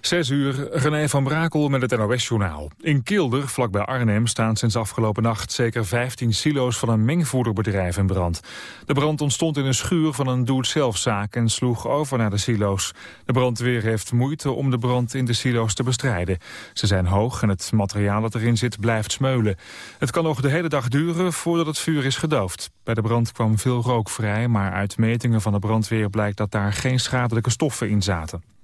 Zes uur, René van Brakel met het NOS-journaal. In Kilder, vlakbij Arnhem, staan sinds afgelopen nacht zeker 15 silo's van een mengvoederbedrijf in brand. De brand ontstond in een schuur van een doe-het-zelfzaak en sloeg over naar de silo's. De brandweer heeft moeite om de brand in de silo's te bestrijden. Ze zijn hoog en het materiaal dat erin zit blijft smeulen. Het kan nog de hele dag duren voordat het vuur is gedoofd. Bij de brand kwam veel rook vrij, maar uit metingen van de brandweer blijkt dat daar geen schadelijke stoffen in zaten.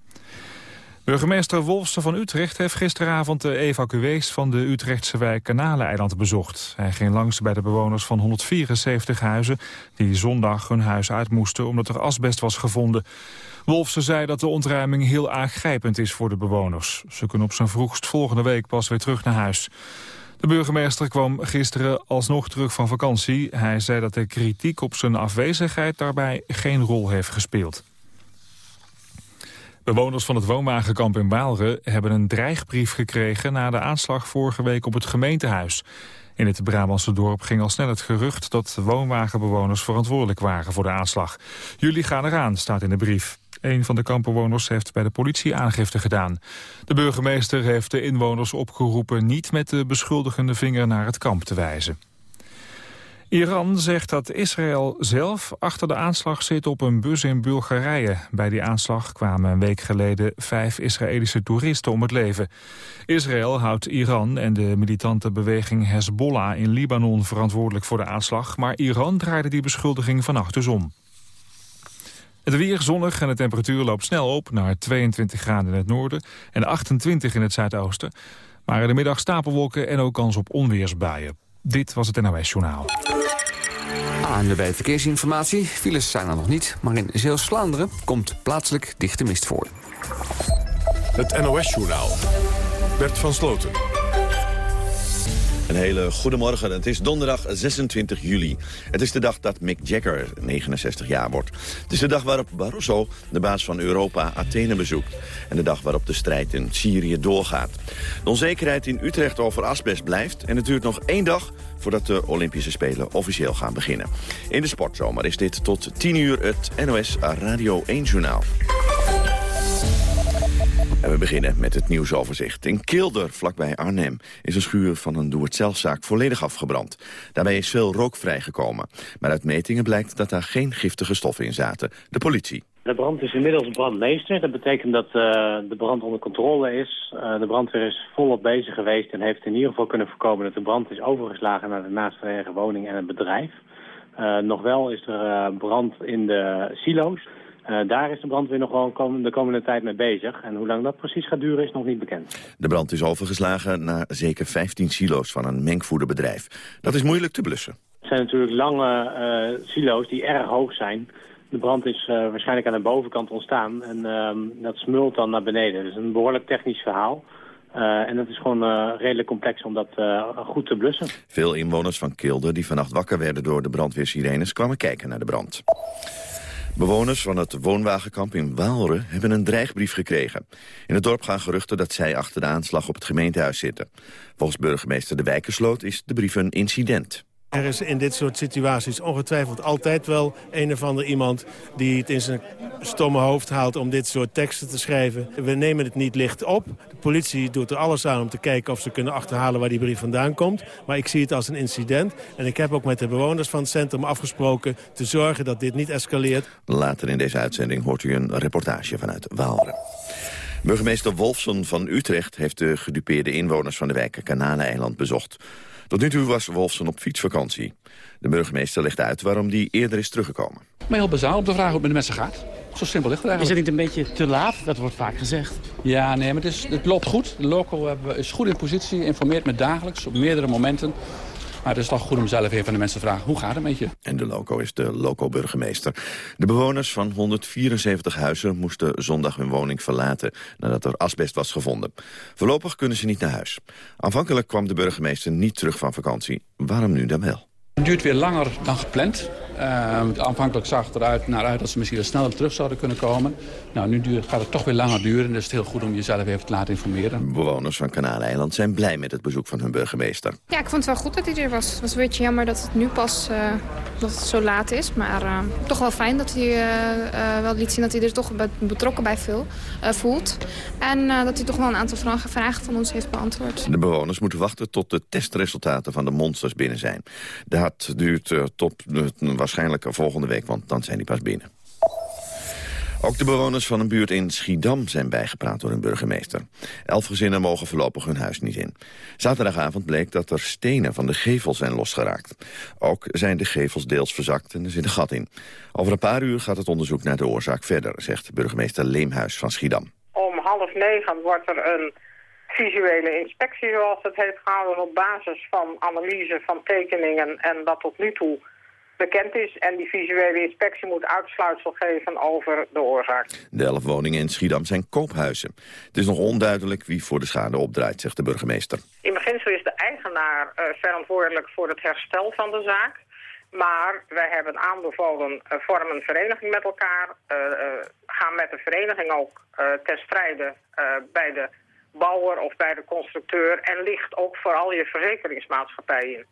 Burgemeester Wolfsen van Utrecht heeft gisteravond de evacuees van de Utrechtse wijk Kanaleneiland bezocht. Hij ging langs bij de bewoners van 174 huizen die zondag hun huis uit moesten omdat er asbest was gevonden. Wolfsen zei dat de ontruiming heel aangrijpend is voor de bewoners. Ze kunnen op zijn vroegst volgende week pas weer terug naar huis. De burgemeester kwam gisteren alsnog terug van vakantie. Hij zei dat de kritiek op zijn afwezigheid daarbij geen rol heeft gespeeld. Bewoners van het woonwagenkamp in Waalre hebben een dreigbrief gekregen na de aanslag vorige week op het gemeentehuis. In het Brabantse dorp ging al snel het gerucht dat woonwagenbewoners verantwoordelijk waren voor de aanslag. Jullie gaan eraan, staat in de brief. Een van de kampbewoners heeft bij de politie aangifte gedaan. De burgemeester heeft de inwoners opgeroepen niet met de beschuldigende vinger naar het kamp te wijzen. Iran zegt dat Israël zelf achter de aanslag zit op een bus in Bulgarije. Bij die aanslag kwamen een week geleden vijf Israëlische toeristen om het leven. Israël houdt Iran en de militante beweging Hezbollah in Libanon verantwoordelijk voor de aanslag. Maar Iran draaide die beschuldiging vannacht dus om. Het weer zonnig en de temperatuur loopt snel op naar 22 graden in het noorden en 28 in het zuidoosten. Maar in de middag stapelwolken en ook kans op onweersbuien. Dit was het NOS Journaal. Aan de verkeersinformatie. Files zijn er nog niet, maar in Zeeuws-Vlaanderen komt plaatselijk dichte mist voor. Het NOS Journaal. Bert van Sloten. Een hele goede morgen. Het is donderdag 26 juli. Het is de dag dat Mick Jagger 69 jaar wordt. Het is de dag waarop Barroso, de baas van Europa, Athene bezoekt. En de dag waarop de strijd in Syrië doorgaat. De onzekerheid in Utrecht over asbest blijft. En het duurt nog één dag voordat de Olympische Spelen officieel gaan beginnen. In de sportzomer is dit tot 10 uur het NOS Radio 1-journaal. En we beginnen met het nieuwsoverzicht. In Kilder, vlakbij Arnhem, is een schuur van een doe-het-zelfzaak volledig afgebrand. Daarbij is veel rook vrijgekomen. Maar uit metingen blijkt dat daar geen giftige stoffen in zaten. De politie. De brand is inmiddels brandmeester. Dat betekent dat uh, de brand onder controle is. Uh, de brandweer is volop bezig geweest en heeft in ieder geval kunnen voorkomen dat de brand is overgeslagen naar de naastgelegen woning en het bedrijf. Uh, nog wel is er brand in de silo's. Uh, daar is de brandweer nog wel de komende tijd mee bezig. En hoe lang dat precies gaat duren is nog niet bekend. De brand is overgeslagen naar zeker 15 silo's van een mengvoederbedrijf. Dat is moeilijk te blussen. Het zijn natuurlijk lange uh, silo's die erg hoog zijn. De brand is uh, waarschijnlijk aan de bovenkant ontstaan en ehm, dat smult dan naar beneden. Dus een behoorlijk technisch verhaal. Uh, en het is gewoon uh, redelijk complex om dat uh, goed te blussen. Veel inwoners van Kilder die vannacht wakker werden door de brandweersirenes kwamen kijken naar de brand. Bewoners van het woonwagenkamp in Waalre hebben een dreigbrief gekregen. In het dorp gaan geruchten dat zij achter de aanslag op het gemeentehuis zitten. Volgens burgemeester De Wijkersloot is de brief een incident. Er is in dit soort situaties ongetwijfeld altijd wel een of ander iemand... die het in zijn stomme hoofd haalt om dit soort teksten te schrijven. We nemen het niet licht op. De politie doet er alles aan om te kijken of ze kunnen achterhalen waar die brief vandaan komt. Maar ik zie het als een incident. En ik heb ook met de bewoners van het centrum afgesproken... te zorgen dat dit niet escaleert. Later in deze uitzending hoort u een reportage vanuit Waalre. Burgemeester Wolfson van Utrecht heeft de gedupeerde inwoners van de wijk Kanaleneiland bezocht. Tot nu toe was Wolfson op fietsvakantie. De burgemeester legt uit waarom die eerder is teruggekomen. Maar heel bazaal om te vragen hoe het met de mensen gaat. Zo simpel ligt het eigenlijk. Is het niet een beetje te laat? Dat wordt vaak gezegd. Ja, nee, maar het, is, het loopt goed. De local is goed in positie, informeert me dagelijks op meerdere momenten. Maar het is toch goed om zelf even van de mensen te vragen, hoe gaat het met je? En de loco is de loco-burgemeester. De bewoners van 174 huizen moesten zondag hun woning verlaten... nadat er asbest was gevonden. Voorlopig kunnen ze niet naar huis. Aanvankelijk kwam de burgemeester niet terug van vakantie. Waarom nu dan wel? Het duurt weer langer dan gepland. Uh, aanvankelijk zag het eruit naar uit dat ze misschien wel sneller terug zouden kunnen komen. Nou, nu duurt, gaat het toch weer langer duren. Dus het is heel goed om jezelf even te laten informeren. Bewoners van Kanaaleiland zijn blij met het bezoek van hun burgemeester. Ja, ik vond het wel goed dat hij er was. Het was een beetje jammer dat het nu pas uh, dat het zo laat is. Maar uh, toch wel fijn dat hij uh, wel liet zien dat hij er toch betrokken bij veel, voelt. En dat hij toch wel een aantal vragen, vragen van ons heeft beantwoord. De bewoners moeten wachten tot de testresultaten van de monsters binnen zijn. Dat duurt tot waarschijnlijk volgende week, want dan zijn die pas binnen. Ook de bewoners van een buurt in Schiedam zijn bijgepraat door hun burgemeester. Elf gezinnen mogen voorlopig hun huis niet in. Zaterdagavond bleek dat er stenen van de gevel zijn losgeraakt. Ook zijn de gevels deels verzakt en er zit een gat in. Over een paar uur gaat het onderzoek naar de oorzaak verder, zegt burgemeester Leemhuis van Schiedam. Om half negen wordt er een visuele inspectie, zoals het heet, gehouden op basis van analyse van tekeningen en dat tot nu toe bekend is. En die visuele inspectie moet uitsluitsel geven over de oorzaak. De elf woningen in Schiedam zijn koophuizen. Het is nog onduidelijk wie voor de schade opdraait, zegt de burgemeester. In beginsel is de eigenaar uh, verantwoordelijk voor het herstel van de zaak. Maar wij hebben aanbevolen, uh, vorm een vereniging met elkaar. Uh, gaan met de vereniging ook ten strijde bij de bouwer of bij de constructeur. En ligt ook vooral je verzekeringsmaatschappij in.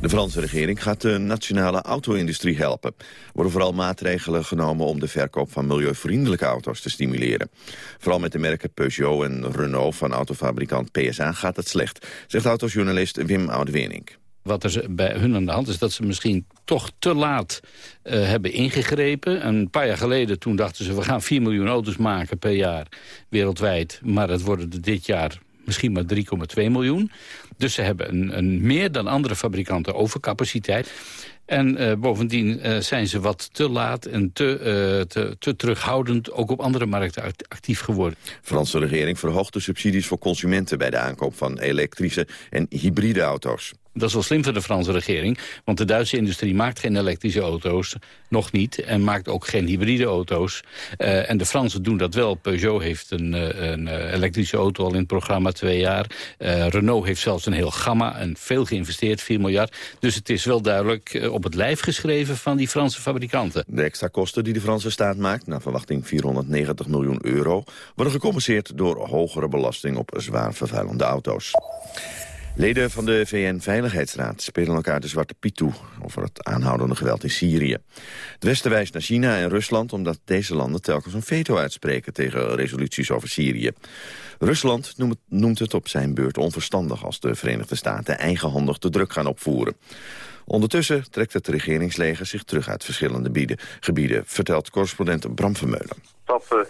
De Franse regering gaat de nationale auto-industrie helpen. Er worden vooral maatregelen genomen om de verkoop van milieuvriendelijke auto's te stimuleren. Vooral met de merken Peugeot en Renault van autofabrikant PSA gaat het slecht, zegt autojournalist Wim Oudeweenink. Wat er bij hun aan de hand is dat ze misschien toch te laat uh, hebben ingegrepen. Een paar jaar geleden toen dachten ze... we gaan 4 miljoen auto's maken per jaar wereldwijd. Maar dat worden er dit jaar misschien maar 3,2 miljoen. Dus ze hebben een, meer dan andere fabrikanten overcapaciteit. En uh, bovendien uh, zijn ze wat te laat en te, te, te, terughoudend... ook op andere markten actief geworden. De Franse regering verhoogt de subsidies voor consumenten... bij de aankoop van elektrische en hybride auto's. Dat is wel slim voor de Franse regering. Want de Duitse industrie maakt geen elektrische auto's. Nog niet. En maakt ook geen hybride auto's. Uh, en de Fransen doen dat wel. Peugeot heeft een, een elektrische auto al in het programma twee jaar. Renault heeft zelfs een heel gamma. En veel geïnvesteerd, 4 miljard. Dus het is wel duidelijk op het lijf geschreven van die Franse fabrikanten. De extra kosten die de Franse staat maakt, naar verwachting 490 miljoen euro... worden gecompenseerd door hogere belasting op zwaar vervuilende auto's. Leden van de VN-veiligheidsraad spelen elkaar de zwarte piet toe... over het aanhoudende geweld in Syrië. Het Westen wijst naar China en Rusland... omdat deze landen telkens een veto uitspreken tegen resoluties over Syrië. Rusland noemt het op zijn beurt onverstandig... als de Verenigde Staten eigenhandig de druk gaan opvoeren. Ondertussen trekt het regeringsleger zich terug uit verschillende bieden, gebieden... vertelt correspondent Bram Vermeulen. Uh,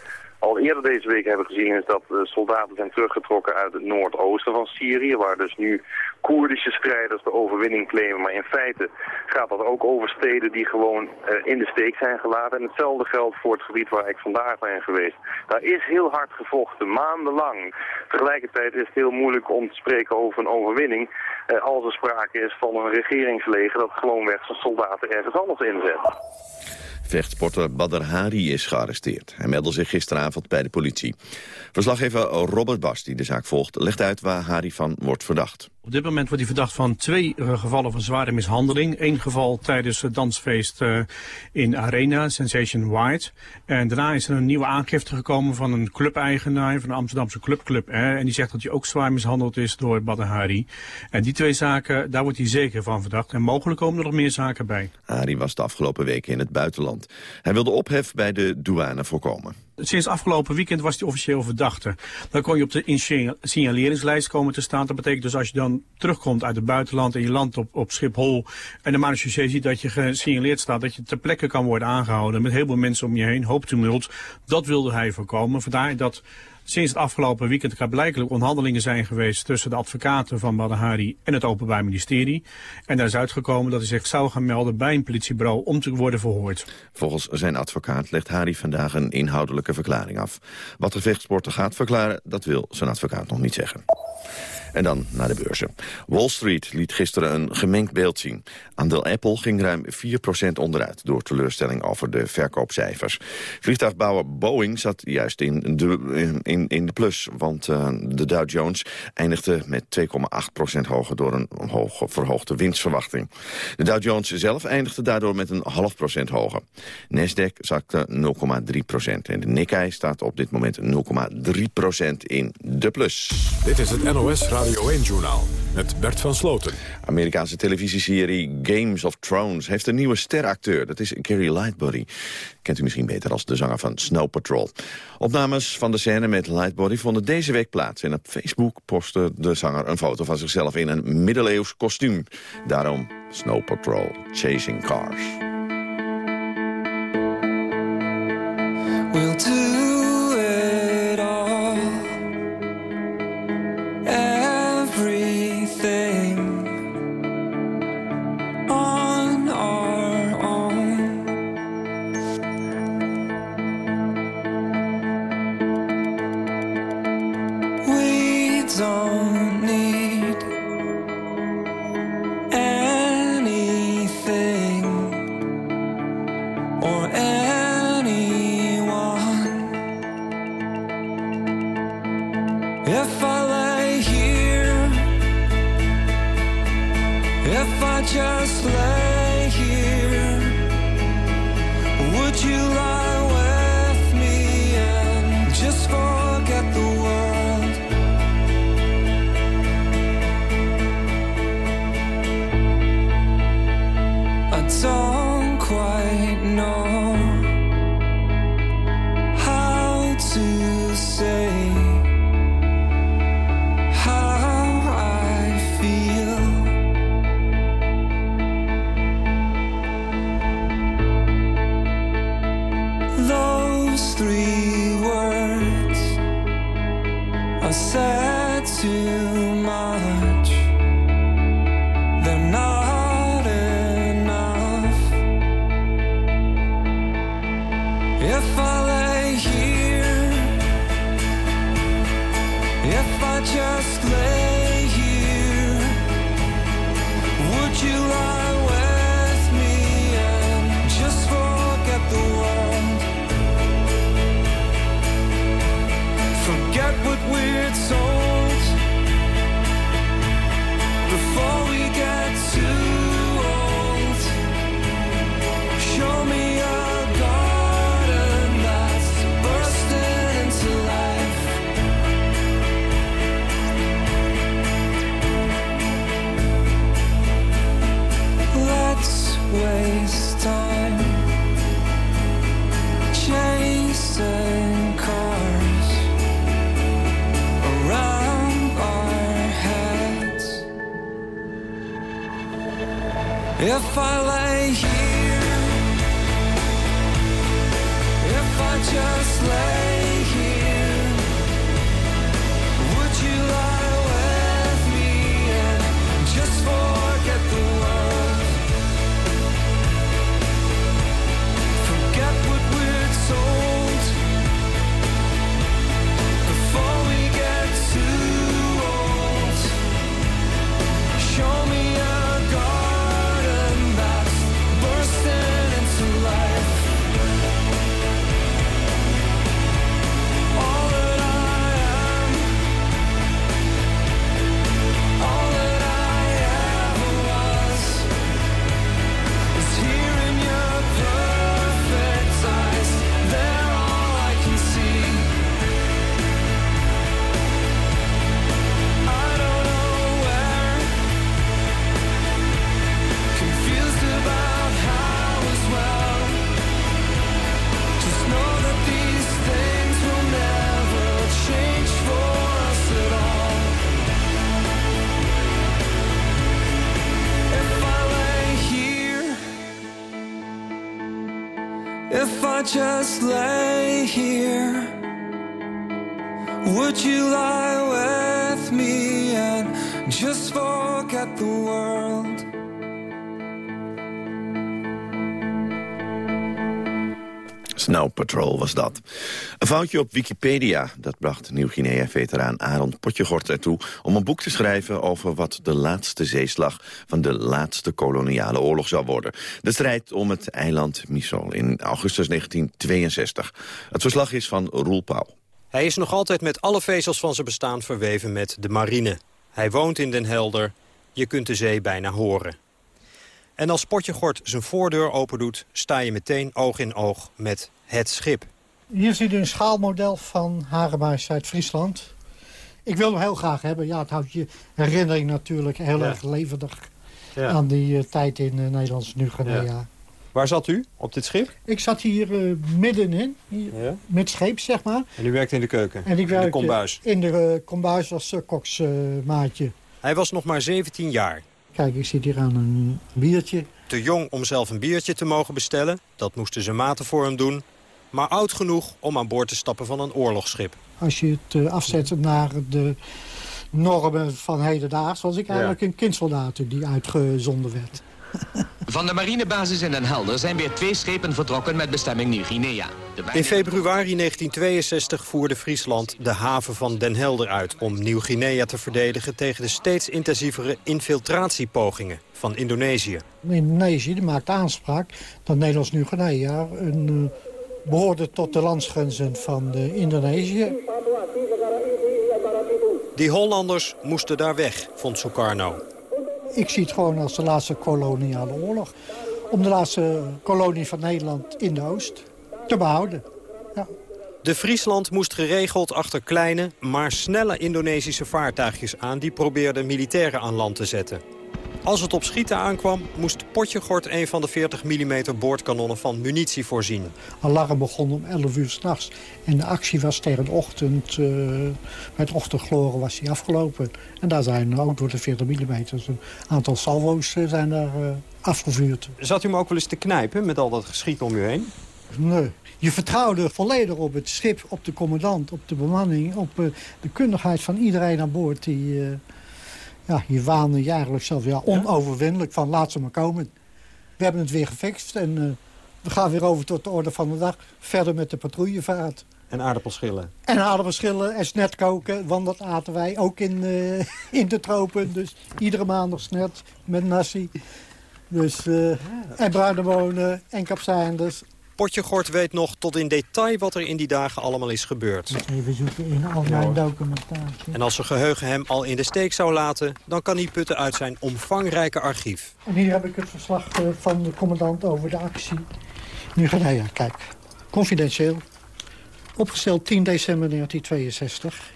al eerder deze week hebben gezien is dat uh, soldaten zijn teruggetrokken uit het noordoosten van Syrië... waar dus nu Koerdische strijders de overwinning claimen. Maar in feite gaat dat ook over steden die gewoon uh, in de steek zijn gelaten. En hetzelfde geldt voor het gebied waar ik vandaag ben geweest. Daar is heel hard gevochten, maandenlang. Tegelijkertijd is het heel moeilijk om te spreken over een overwinning... Uh, als er sprake is van een regeringsleger dat gewoonweg zijn soldaten ergens anders inzet. Vechtsporter Badr Hari is gearresteerd. Hij meldde zich gisteravond bij de politie. Verslaggever Robert Bas, die de zaak volgt, legt uit waar Hari van wordt verdacht. Op dit moment wordt hij verdacht van twee uh, gevallen van zware mishandeling. Eén geval tijdens het dansfeest uh, in Arena, Sensation White. En daarna is er een nieuwe aangifte gekomen van een clubeigenaar, van de Amsterdamse clubclub. Eh, en die zegt dat hij ook zwaar mishandeld is door Badr Hari. En die twee zaken, daar wordt hij zeker van verdacht. En mogelijk komen er nog meer zaken bij. Hari was de afgelopen weken in het buitenland. Hij wilde ophef bij de douane voorkomen. Sinds afgelopen weekend was hij officieel verdachte. Dan kon je op de signaleringslijst komen te staan. Dat betekent dus als je dan terugkomt uit het buitenland en je landt op, op Schiphol... en de marechaussee ziet dat je gesignaleerd staat... dat je ter plekke kan worden aangehouden met heel veel mensen om je heen. Hoop tumult. Dat wilde hij voorkomen. Vandaar dat sinds het afgelopen weekend blijkelijk onderhandelingen zijn geweest tussen de advocaten van Badahari en het Openbaar Ministerie. En daar is uitgekomen dat hij zich zou gaan melden bij een politiebureau om te worden verhoord. Volgens zijn advocaat legt Hari vandaag een inhoudelijke verklaring af. Wat de vechtsporter gaat verklaren, dat wil zijn advocaat nog niet zeggen. En dan naar de beurzen. Wall Street liet gisteren een gemengd beeld zien. Aandeel Apple ging ruim 4% onderuit... door teleurstelling over de verkoopcijfers. Vliegtuigbouwer Boeing zat juist in de, in, in de plus... want uh, de Dow Jones eindigde met 2,8% hoger... door een hoge, verhoogde winstverwachting. De Dow Jones zelf eindigde daardoor met een half procent hoger. Nasdaq zakte 0,3% en de Nikkei staat op dit moment 0,3% in de plus. Dit is het NOS Radio 1-journaal met Bert van Sloten. Amerikaanse televisieserie Games of Thrones heeft een nieuwe steracteur. Dat is Gary Lightbody. Kent u misschien beter als de zanger van Snow Patrol. Opnames van de scène met Lightbody vonden deze week plaats. En op Facebook postte de zanger een foto van zichzelf in een middeleeuws kostuum. Daarom Snow Patrol Chasing Cars. We'll Patrol was dat. Een foutje op Wikipedia, dat bracht Nieuw-Guinea-veteraan Arend Potjegort ertoe... om een boek te schrijven over wat de laatste zeeslag... van de laatste koloniale oorlog zou worden. De strijd om het eiland Misol in augustus 1962. Het verslag is van Roel Pauw. Hij is nog altijd met alle vezels van zijn bestaan verweven met de marine. Hij woont in Den Helder. Je kunt de zee bijna horen. En als Potjegort zijn voordeur opendoet... sta je meteen oog in oog met het schip. Hier ziet u een schaalmodel van Hare Majesteit Friesland. Ik wil hem heel graag hebben. Ja, het houdt je herinnering natuurlijk heel Ja. erg levendig... Ja. aan die eh, tijd in uh, Nederlands Nieuw-Guinea. Waar zat u op dit schip? Ik zat hier eh, middenin, hier, Ja. met scheep, zeg maar. En u werkte in de keuken? En ik in de werkte kombuis? in de kombuis als koksmaatje. Hij was nog maar 17 jaar. Kijk, ik zit hier aan een biertje. Te jong om zelf een biertje te mogen bestellen. Dat moesten zijn maten voor hem doen. Maar oud genoeg om aan boord te stappen van een oorlogsschip. Als je het uh, afzet naar de normen van hedendaags... was ik eigenlijk een kindsoldaat die uitgezonden werd. Van de marinebasis in Den Helder zijn weer twee schepen vertrokken met bestemming Nieuw-Guinea. In februari 1962 voerde Friesland de haven van Den Helder uit... om Nieuw-Guinea te verdedigen tegen de steeds intensievere infiltratiepogingen van Indonesië. Indonesië maakt aanspraak dat Nederlands Nieuw-Guinea... een, uh, behoorde tot de landsgrenzen van uh, Indonesië. Die Hollanders moesten daar weg, vond Sukarno. Ik zie het gewoon als de laatste koloniale oorlog. Om de laatste kolonie van Nederland in de Oost te behouden. Ja. De Friesland moest geregeld achter kleine, maar snelle Indonesische vaartuigjes aan... die probeerden militairen aan land te zetten. Als het op schieten aankwam, moest Potjegort een van de 40 mm boordkanonnen van munitie voorzien. Alarm begon om 11 uur s'nachts. En de actie was tegen de ochtend, uh, met ochtendgloren was die afgelopen. En daar zijn ook door de 40 mm een aantal salvo's uh, zijn daar uh, afgevuurd. Zat u hem ook wel eens te knijpen met al dat geschiet om u heen? Nee. Je vertrouwde volledig op het schip, op de commandant, op de bemanning... op de kundigheid van iedereen aan boord die... Ja, je waande je eigenlijk zelf ja, onoverwinnelijk van laat ze maar komen. We hebben het weer gefixt en uh, we gaan weer over tot de orde van de dag. Verder met de patrouillevaart. En aardappelschillen. En aardappelschillen en snet koken, want dat aten wij ook in, uh, in de tropen. Dus iedere maandag snet met nasi. Dus, uh, en bruine bonen en kapsijnders. Potjegort weet nog tot in detail wat er in die dagen allemaal is gebeurd. Even zoeken in al mijn documentatie. En als zijn geheugen hem al in de steek zou laten... dan kan hij putten uit zijn omvangrijke archief. En hier heb ik het verslag van de commandant over de actie. Nu Guinea, kijk. Confidentieel. Opgesteld 10 december 1962.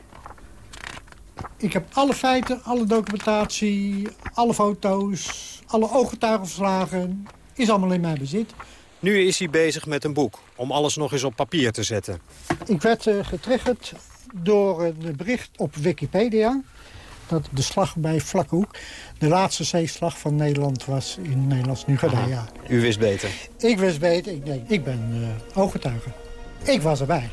Ik heb alle feiten, alle documentatie, alle foto's, alle ooggetuigenverslagen... is allemaal in mijn bezit. Nu is hij bezig met een boek, om alles nog eens op papier te zetten. Ik werd uh, getriggerd door een bericht op Wikipedia... dat de slag bij Vlakhoek de laatste zeeslag van Nederland was in Nederlands Nieuw-Guinea. U wist beter? Ik wist beter. Ik, denk, ik ben uh, ooggetuige. Ik was erbij.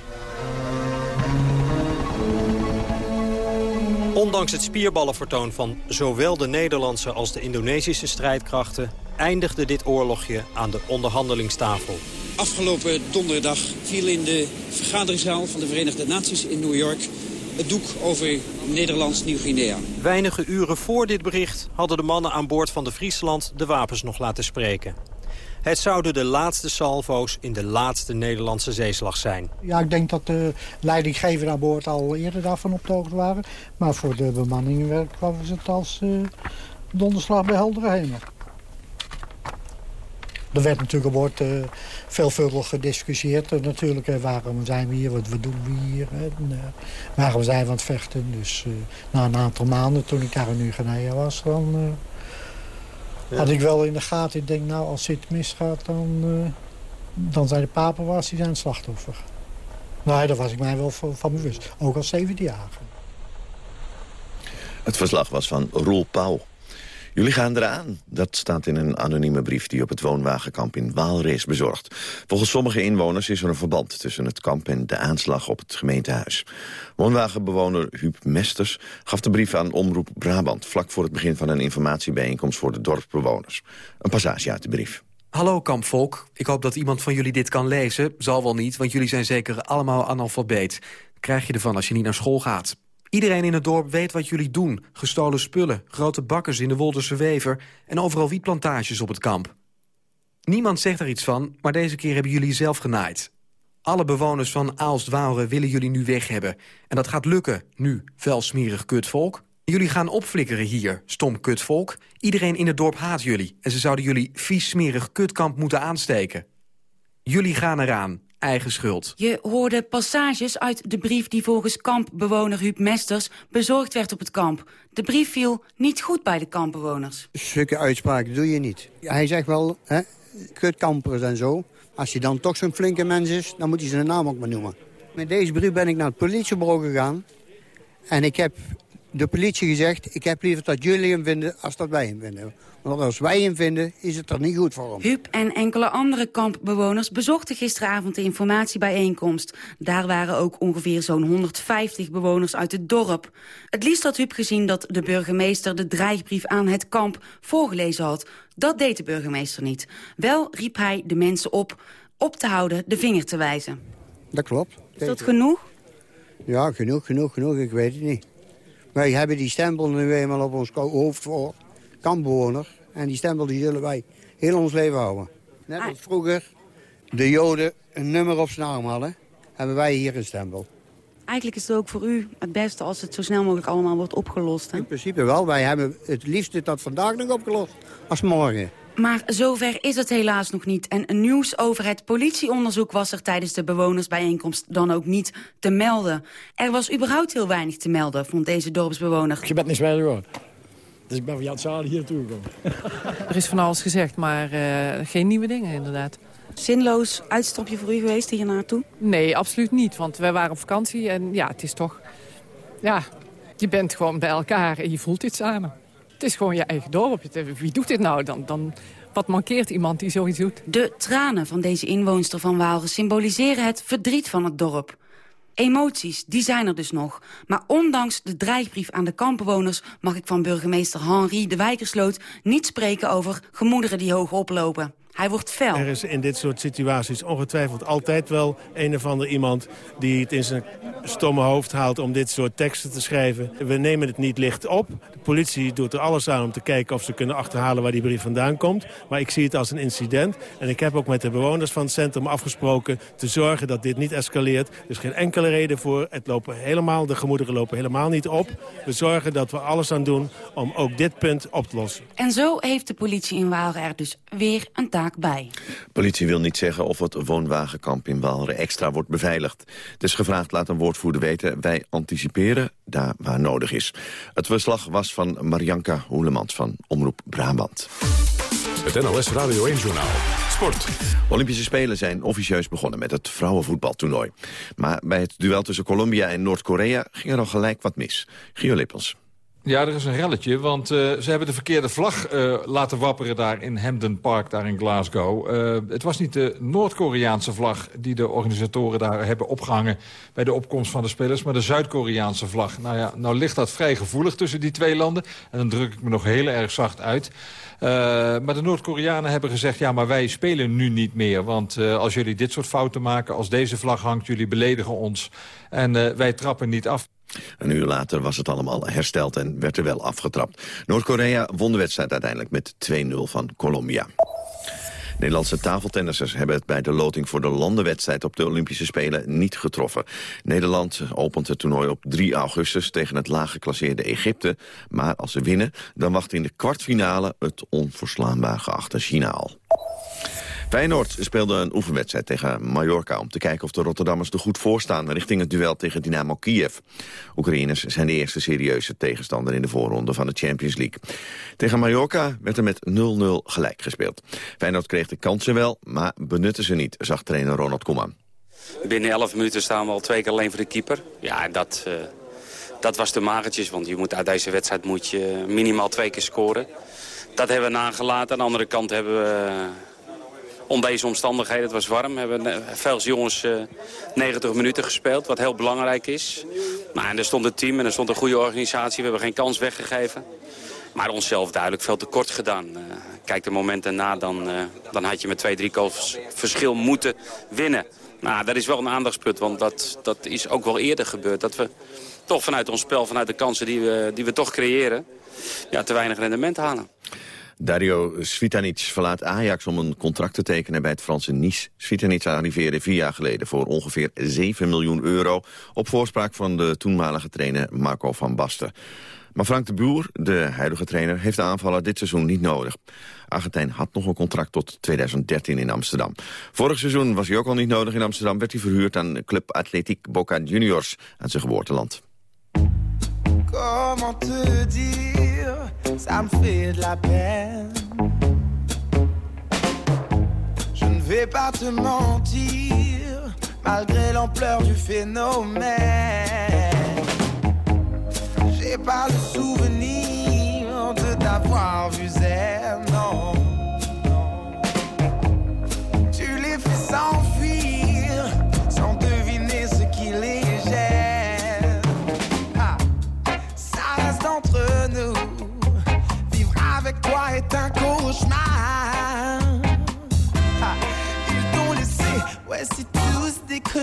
Ondanks het spierballenvertoon van zowel de Nederlandse als de Indonesische strijdkrachten... eindigde dit oorlogje aan de onderhandelingstafel. Afgelopen donderdag viel in de vergaderingszaal van de Verenigde Naties in New York... het doek over Nederlands Nieuw-Guinea. Weinige uren voor dit bericht hadden de mannen aan boord van de Friesland de wapens nog laten spreken. Het zouden de laatste salvo's in de laatste Nederlandse zeeslag zijn. Ja, ik denk dat de leidinggevenden aan boord al eerder daarvan op de hoogte waren. Maar voor de bemanning was het als uh, donderslag bij heldere hemel. Er werd natuurlijk op boord uh, veelvuldig gediscussieerd. Uh, natuurlijk, uh, waarom zijn we hier, wat we doen we hier. En, waarom zijn we aan het vechten. Dus na een aantal maanden, toen ik daar in Nieuw-Guinea was... dan ja. had ik wel in de gaten. Ik denk, nou, als dit misgaat, dan, dan zijn de papenwaars die zijn het slachtoffer. Nou, daar was ik mij wel van, van bewust. Ook als 17 jaar. Het verslag was van Roel Pauw. Jullie gaan eraan. Dat staat in een anonieme brief die op het woonwagenkamp in Waalre is bezorgd. Volgens sommige inwoners is er een verband tussen het kamp en de aanslag op het gemeentehuis. Woonwagenbewoner Huub Mesters gaf de brief aan Omroep Brabant... vlak voor het begin van een informatiebijeenkomst voor de dorpsbewoners. Een passage uit de brief. Hallo kampvolk, ik hoop dat iemand van jullie dit kan lezen. Zal wel niet, want jullie zijn zeker allemaal analfabeet. Krijg je ervan als je niet naar school gaat. Iedereen in het dorp weet wat jullie doen. Gestolen spullen, grote bakkers in de Wolderse Wever... en overal wietplantages op het kamp. Niemand zegt er iets van, maar deze keer hebben jullie zelf genaaid. Alle bewoners van Aalst-Wouren willen jullie nu weg hebben. En dat gaat lukken, nu, vuilsmerig kutvolk. Jullie gaan opflikkeren hier, stom kutvolk. Iedereen in het dorp haat jullie. En ze zouden jullie vies smerig kutkamp moeten aansteken. Jullie gaan eraan, eigen schuld. Je hoorde passages uit de brief die volgens kampbewoner Huub Mesters bezorgd werd op het kamp. De brief viel niet goed bij de kampbewoners. Zulke uitspraken doe je niet. Hij zegt wel, hè, kutkampers en zo. Als hij dan toch zo'n flinke mens is, dan moet hij zijn naam ook maar noemen. Met deze brief ben ik naar het politiebureau gegaan. En ik heb de politie gezegd, ik heb liever dat jullie hem vinden als dat wij hem vinden. Want als wij hem vinden, is het er niet goed voor hem. Huub en enkele andere kampbewoners bezochten gisteravond de informatiebijeenkomst. Daar waren ook ongeveer zo'n 150 bewoners uit het dorp. Het liefst had Huub gezien dat de burgemeester de dreigbrief aan het kamp voorgelezen had. Dat deed de burgemeester niet. Wel riep hij de mensen op op te houden, de vinger te wijzen. Dat klopt. Is dat genoeg? Ja, genoeg, genoeg, genoeg. Ik weet het niet. Wij hebben die stempel nu eenmaal op ons hoofd voor kampbewoner. En die stempel die zullen wij heel ons leven houden. Net als vroeger de Joden een nummer op zijn arm hadden, hebben wij hier een stempel. Eigenlijk is het ook voor u het beste als het zo snel mogelijk allemaal wordt opgelost. Hè? In principe wel. Wij hebben het liefst dat vandaag nog opgelost als morgen. Maar zover is het helaas nog niet. En nieuws over het politieonderzoek was er tijdens de bewonersbijeenkomst dan ook niet te melden. Er was überhaupt heel weinig te melden, vond deze dorpsbewoner. Je bent niet zwaar gewoon. Dus ik ben van Jansalen hier toegekomen. Er is van alles gezegd, maar eh, geen nieuwe dingen inderdaad. Zinloos uitstapje voor u geweest hier naartoe? Nee, absoluut niet. Want wij waren op vakantie en ja, het is toch... Ja, je bent gewoon bij elkaar en je voelt iets samen. Het is gewoon je eigen dorp. Wie doet dit nou? Dan, dan, wat mankeert iemand die zoiets doet? De tranen van deze inwoonster van Waalre symboliseren het verdriet van het dorp. Emoties, die zijn er dus nog. Maar ondanks de dreigbrief aan de kampbewoners... mag ik van burgemeester Henri de Wijkersloot niet spreken over gemoederen die hoog oplopen. Hij wordt fel. Er is in dit soort situaties ongetwijfeld altijd wel een of ander iemand... die het in zijn stomme hoofd haalt om dit soort teksten te schrijven. We nemen het niet licht op. De politie doet er alles aan om te kijken of ze kunnen achterhalen waar die brief vandaan komt. Maar ik zie het als een incident. En ik heb ook met de bewoners van het centrum afgesproken... te zorgen dat dit niet escaleert. Er is geen enkele reden voor. Het lopen helemaal, de gemoederen lopen helemaal niet op. We zorgen dat we alles aan doen om ook dit punt op te lossen. En zo heeft de politie in Waalre er dus weer een taak bij. Politie wil niet zeggen of het woonwagenkamp in Walre extra wordt beveiligd. Het is gevraagd, laat een woordvoerder weten. Wij anticiperen daar waar nodig is. Het verslag was van Marianka Hoelemans van Omroep Brabant. Het NLS Radio 1-journaal. Sport. Olympische Spelen zijn officieus begonnen met het vrouwenvoetbaltoernooi. Maar bij het duel tussen Colombia en Noord-Korea ging er al gelijk wat mis. Gio Lippels. Ja, er is een relletje, want eh, ze hebben de verkeerde vlag eh, laten wapperen daar in Hampden Park, daar in Glasgow. Eh, het was niet de Noord-Koreaanse vlag die de organisatoren daar hebben opgehangen bij de opkomst van de spelers, maar de Zuid-Koreaanse vlag. Nou ja, nou ligt dat vrij gevoelig tussen die twee landen en dan druk ik me nog heel erg zacht uit. Maar de Noord-Koreanen hebben gezegd... ja, maar wij spelen nu niet meer. Want als jullie dit soort fouten maken, als deze vlag hangt... jullie beledigen ons en wij trappen niet af. Een uur later was het allemaal hersteld en werd er wel afgetrapt. Noord-Korea won de wedstrijd uiteindelijk met 2-0 van Colombia. Nederlandse tafeltennissers hebben het bij de loting voor de landenwedstrijd op de Olympische Spelen niet getroffen. Nederland opent het toernooi op 3 augustus tegen het laaggeklasseerde Egypte. Maar als ze winnen, dan wacht in de kwartfinale het onverslaanbaar geachte China al. Feyenoord speelde een oefenwedstrijd tegen Mallorca... om te kijken of de Rotterdammers er goed voor staan... richting het duel tegen Dynamo Kiev. Oekraïners zijn de eerste serieuze tegenstander... in de voorronde van de Champions League. Tegen Mallorca werd er met 0-0 gelijk gespeeld. Feyenoord kreeg de kansen wel, maar benutte ze niet... zag trainer Ronald Koeman. Binnen 11 minuten staan we al twee keer alleen voor de keeper. Ja, dat, uh, dat was de magertjes, want je moet, uit deze wedstrijd moet je minimaal twee keer scoren. Dat hebben we nagelaten. Aan de andere kant hebben we... om deze omstandigheden, het was warm, hebben veel jongens uh, 90 minuten gespeeld, wat heel belangrijk is. Nou, en er stond een team en er stond een goede organisatie, we hebben geen kans weggegeven. Maar onszelf duidelijk veel tekort gedaan. Uh, kijk de momenten na, dan, dan had je met twee, drie goals verschil moeten winnen. Nou, dat is wel een aandachtspunt, want dat, dat is ook wel eerder gebeurd. Dat we toch vanuit ons spel, vanuit de kansen die we, die we toch creëren... Ja, te weinig rendement halen. Dario Svitanic verlaat Ajax om een contract te tekenen bij het Franse Nice. Svitanic arriveerde vier jaar geleden voor ongeveer 7 miljoen euro... op voorspraak van de toenmalige trainer Marco van Basten. Maar Frank de Boer, de huidige trainer, heeft de aanvaller dit seizoen niet nodig. Argentijn had nog een contract tot 2013 in Amsterdam. Vorig seizoen was hij ook al niet nodig in Amsterdam... werd hij verhuurd aan Club Atletiek Boca Juniors aan zijn geboorteland. Comment te dire, ça me fait de la peine. Je ne vais pas te mentir, malgré l'ampleur du phénomène. J'ai pas le souvenir de t'avoir vu zen, non.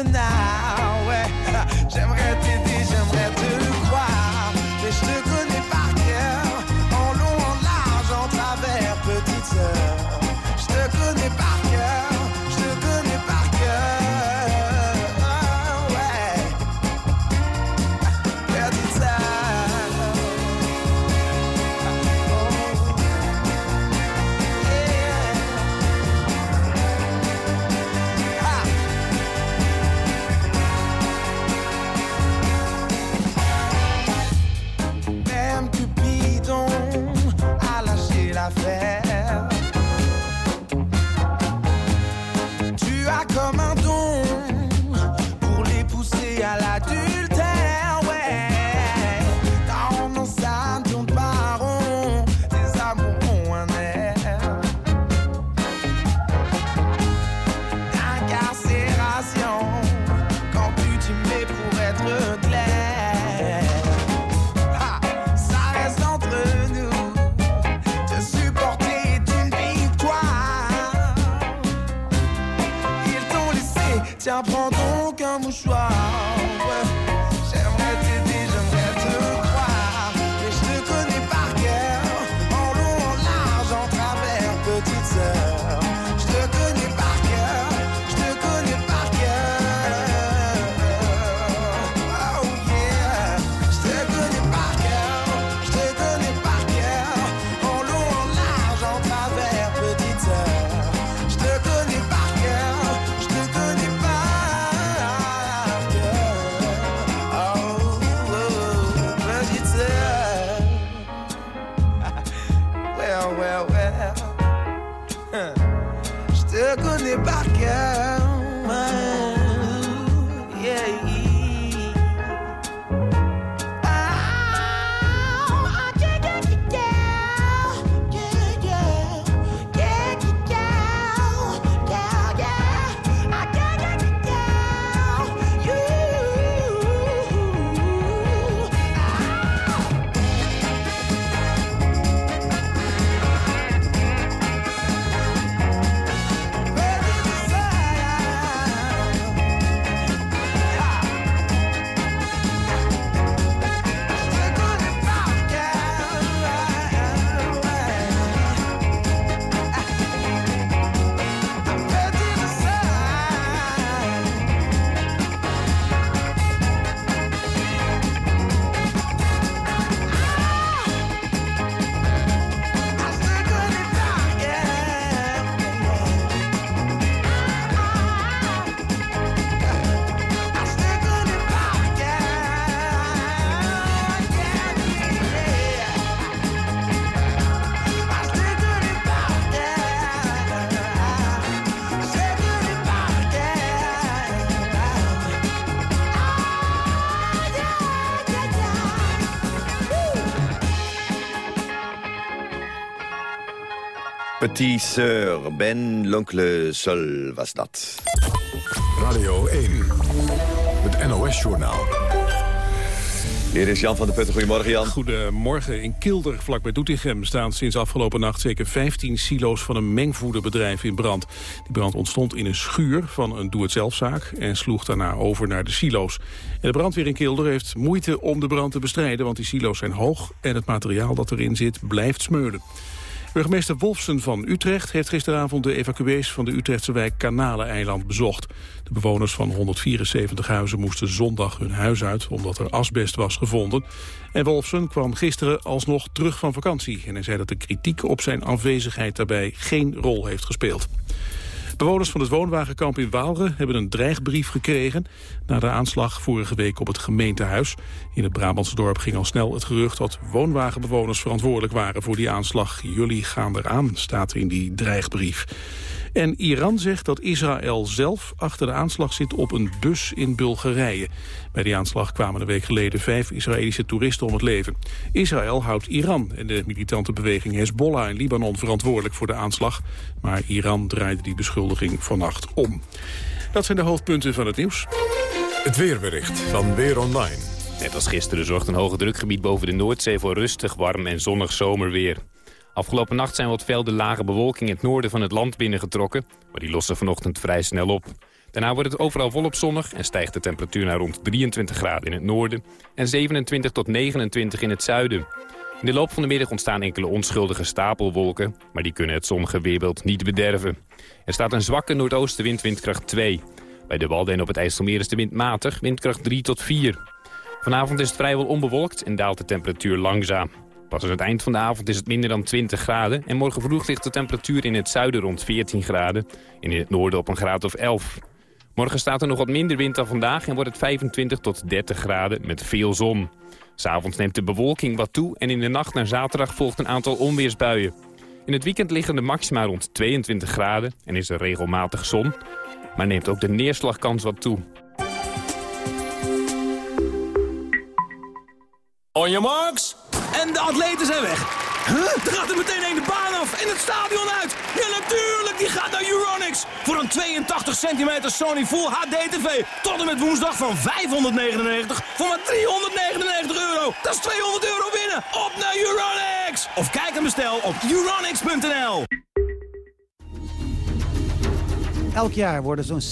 now. Petit Sœur, Ben l'Oncle Sol was dat. Radio 1, het NOS-journaal. Hier is Jan van der Putten. Goedemorgen, Jan. Goedemorgen. In Kilder, vlakbij Doetinchem, staan sinds afgelopen nacht zeker 15 silo's van een mengvoederbedrijf in brand. Die brand ontstond in een schuur van een doe-het-zelfzaak en sloeg daarna over naar de silo's. En de brandweer in Kilder heeft moeite om de brand te bestrijden, want die silo's zijn hoog en het materiaal dat erin zit blijft smeulen. Burgemeester Wolfsen van Utrecht heeft gisteravond de evacuees van de Utrechtse wijk Kanaleneiland bezocht. De bewoners van 174 huizen moesten zondag hun huis uit omdat er asbest was gevonden. En Wolfsen kwam gisteren alsnog terug van vakantie en hij zei dat de kritiek op zijn afwezigheid daarbij geen rol heeft gespeeld. Bewoners van het woonwagenkamp in Waalre hebben een dreigbrief gekregen... na de aanslag vorige week op het gemeentehuis. In het Brabantse dorp ging al snel het gerucht dat woonwagenbewoners verantwoordelijk waren voor die aanslag. Jullie gaan eraan, staat in die dreigbrief. En Iran zegt dat Israël zelf achter de aanslag zit op een bus in Bulgarije. Bij die aanslag kwamen een week geleden vijf Israëlische toeristen om het leven. Israël houdt Iran en de militante beweging Hezbollah in Libanon verantwoordelijk voor de aanslag. Maar Iran draaide die beschuldiging vannacht om. Dat zijn de hoofdpunten van het nieuws. Het weerbericht van Weer Online. Net als gisteren zorgt een hoge drukgebied boven de Noordzee voor rustig, warm en zonnig zomerweer. Afgelopen nacht zijn wat velden lage bewolking in het noorden van het land binnengetrokken, maar die lossen vanochtend vrij snel op. Daarna wordt het overal volop zonnig en stijgt de temperatuur naar rond 23 graden in het noorden en 27 tot 29 in het zuiden. In de loop van de middag ontstaan enkele onschuldige stapelwolken, maar die kunnen het zonnige weerbeeld niet bederven. Er staat een zwakke noordoostenwind, windkracht 2. Bij de Walden en op het IJsselmeer is de wind matig, windkracht 3 tot 4. Vanavond is het vrijwel onbewolkt en daalt de temperatuur langzaam. Pas aan het eind van de avond is het minder dan 20 graden... en morgen vroeg ligt de temperatuur in het zuiden rond 14 graden... en in het noorden op een graad of 11. Morgen staat er nog wat minder wind dan vandaag... en wordt het 25 tot 30 graden met veel zon. S'avonds neemt de bewolking wat toe... en in de nacht naar zaterdag volgt een aantal onweersbuien. In het weekend liggen de maxima rond 22 graden... en is er regelmatig zon... maar neemt ook de neerslagkans wat toe. On your marks. En de atleten zijn weg. Huh? Er gaat er meteen een de baan af en het stadion uit. Ja, natuurlijk, die gaat naar Euronics. Voor een 82 centimeter Sony Full HD TV. Tot en met woensdag van 599 voor maar 399 euro. Dat is 200 euro winnen. Op naar Euronics. Of kijk en bestel op euronics.nl. Elk jaar worden zo'n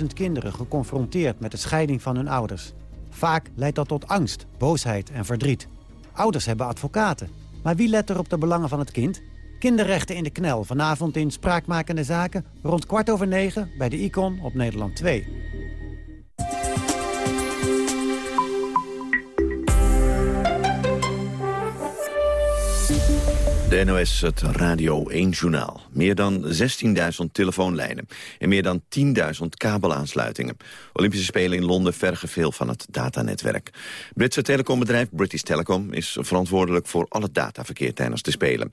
70.000 kinderen geconfronteerd met de scheiding van hun ouders. Vaak leidt dat tot angst, boosheid en verdriet. Ouders hebben advocaten. Maar wie let er op de belangen van het kind? Kinderrechten in de knel. Vanavond in Spraakmakende Zaken. Rond kwart over negen bij de Icon op Nederland 2. De NOS, het Radio 1-journaal. Meer dan 16.000 telefoonlijnen en meer dan 10.000 kabelaansluitingen. Olympische Spelen in Londen vergen veel van het datanetwerk. Britse telecombedrijf British Telecom is verantwoordelijk voor al het dataverkeer tijdens de Spelen.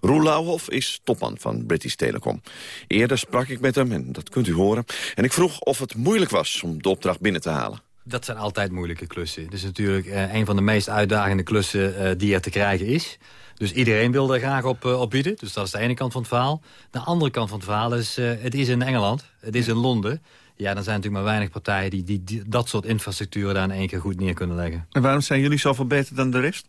Roel Lauwhoff is topman van British Telecom. Eerder sprak ik met hem, en dat kunt u horen, en ik vroeg of het moeilijk was om de opdracht binnen te halen. Dat zijn altijd moeilijke klussen. Het is natuurlijk uh, een van de meest uitdagende klussen uh, die er te krijgen is. Dus iedereen wil er graag op, uh, op bieden. Dus dat is de ene kant van het verhaal. De andere kant van het verhaal is, het is in Engeland, het is in Londen. Ja, dan zijn natuurlijk maar weinig partijen die, die, die, dat soort infrastructuren daar in één keer goed neer kunnen leggen. En waarom zijn jullie zoveel beter dan de rest?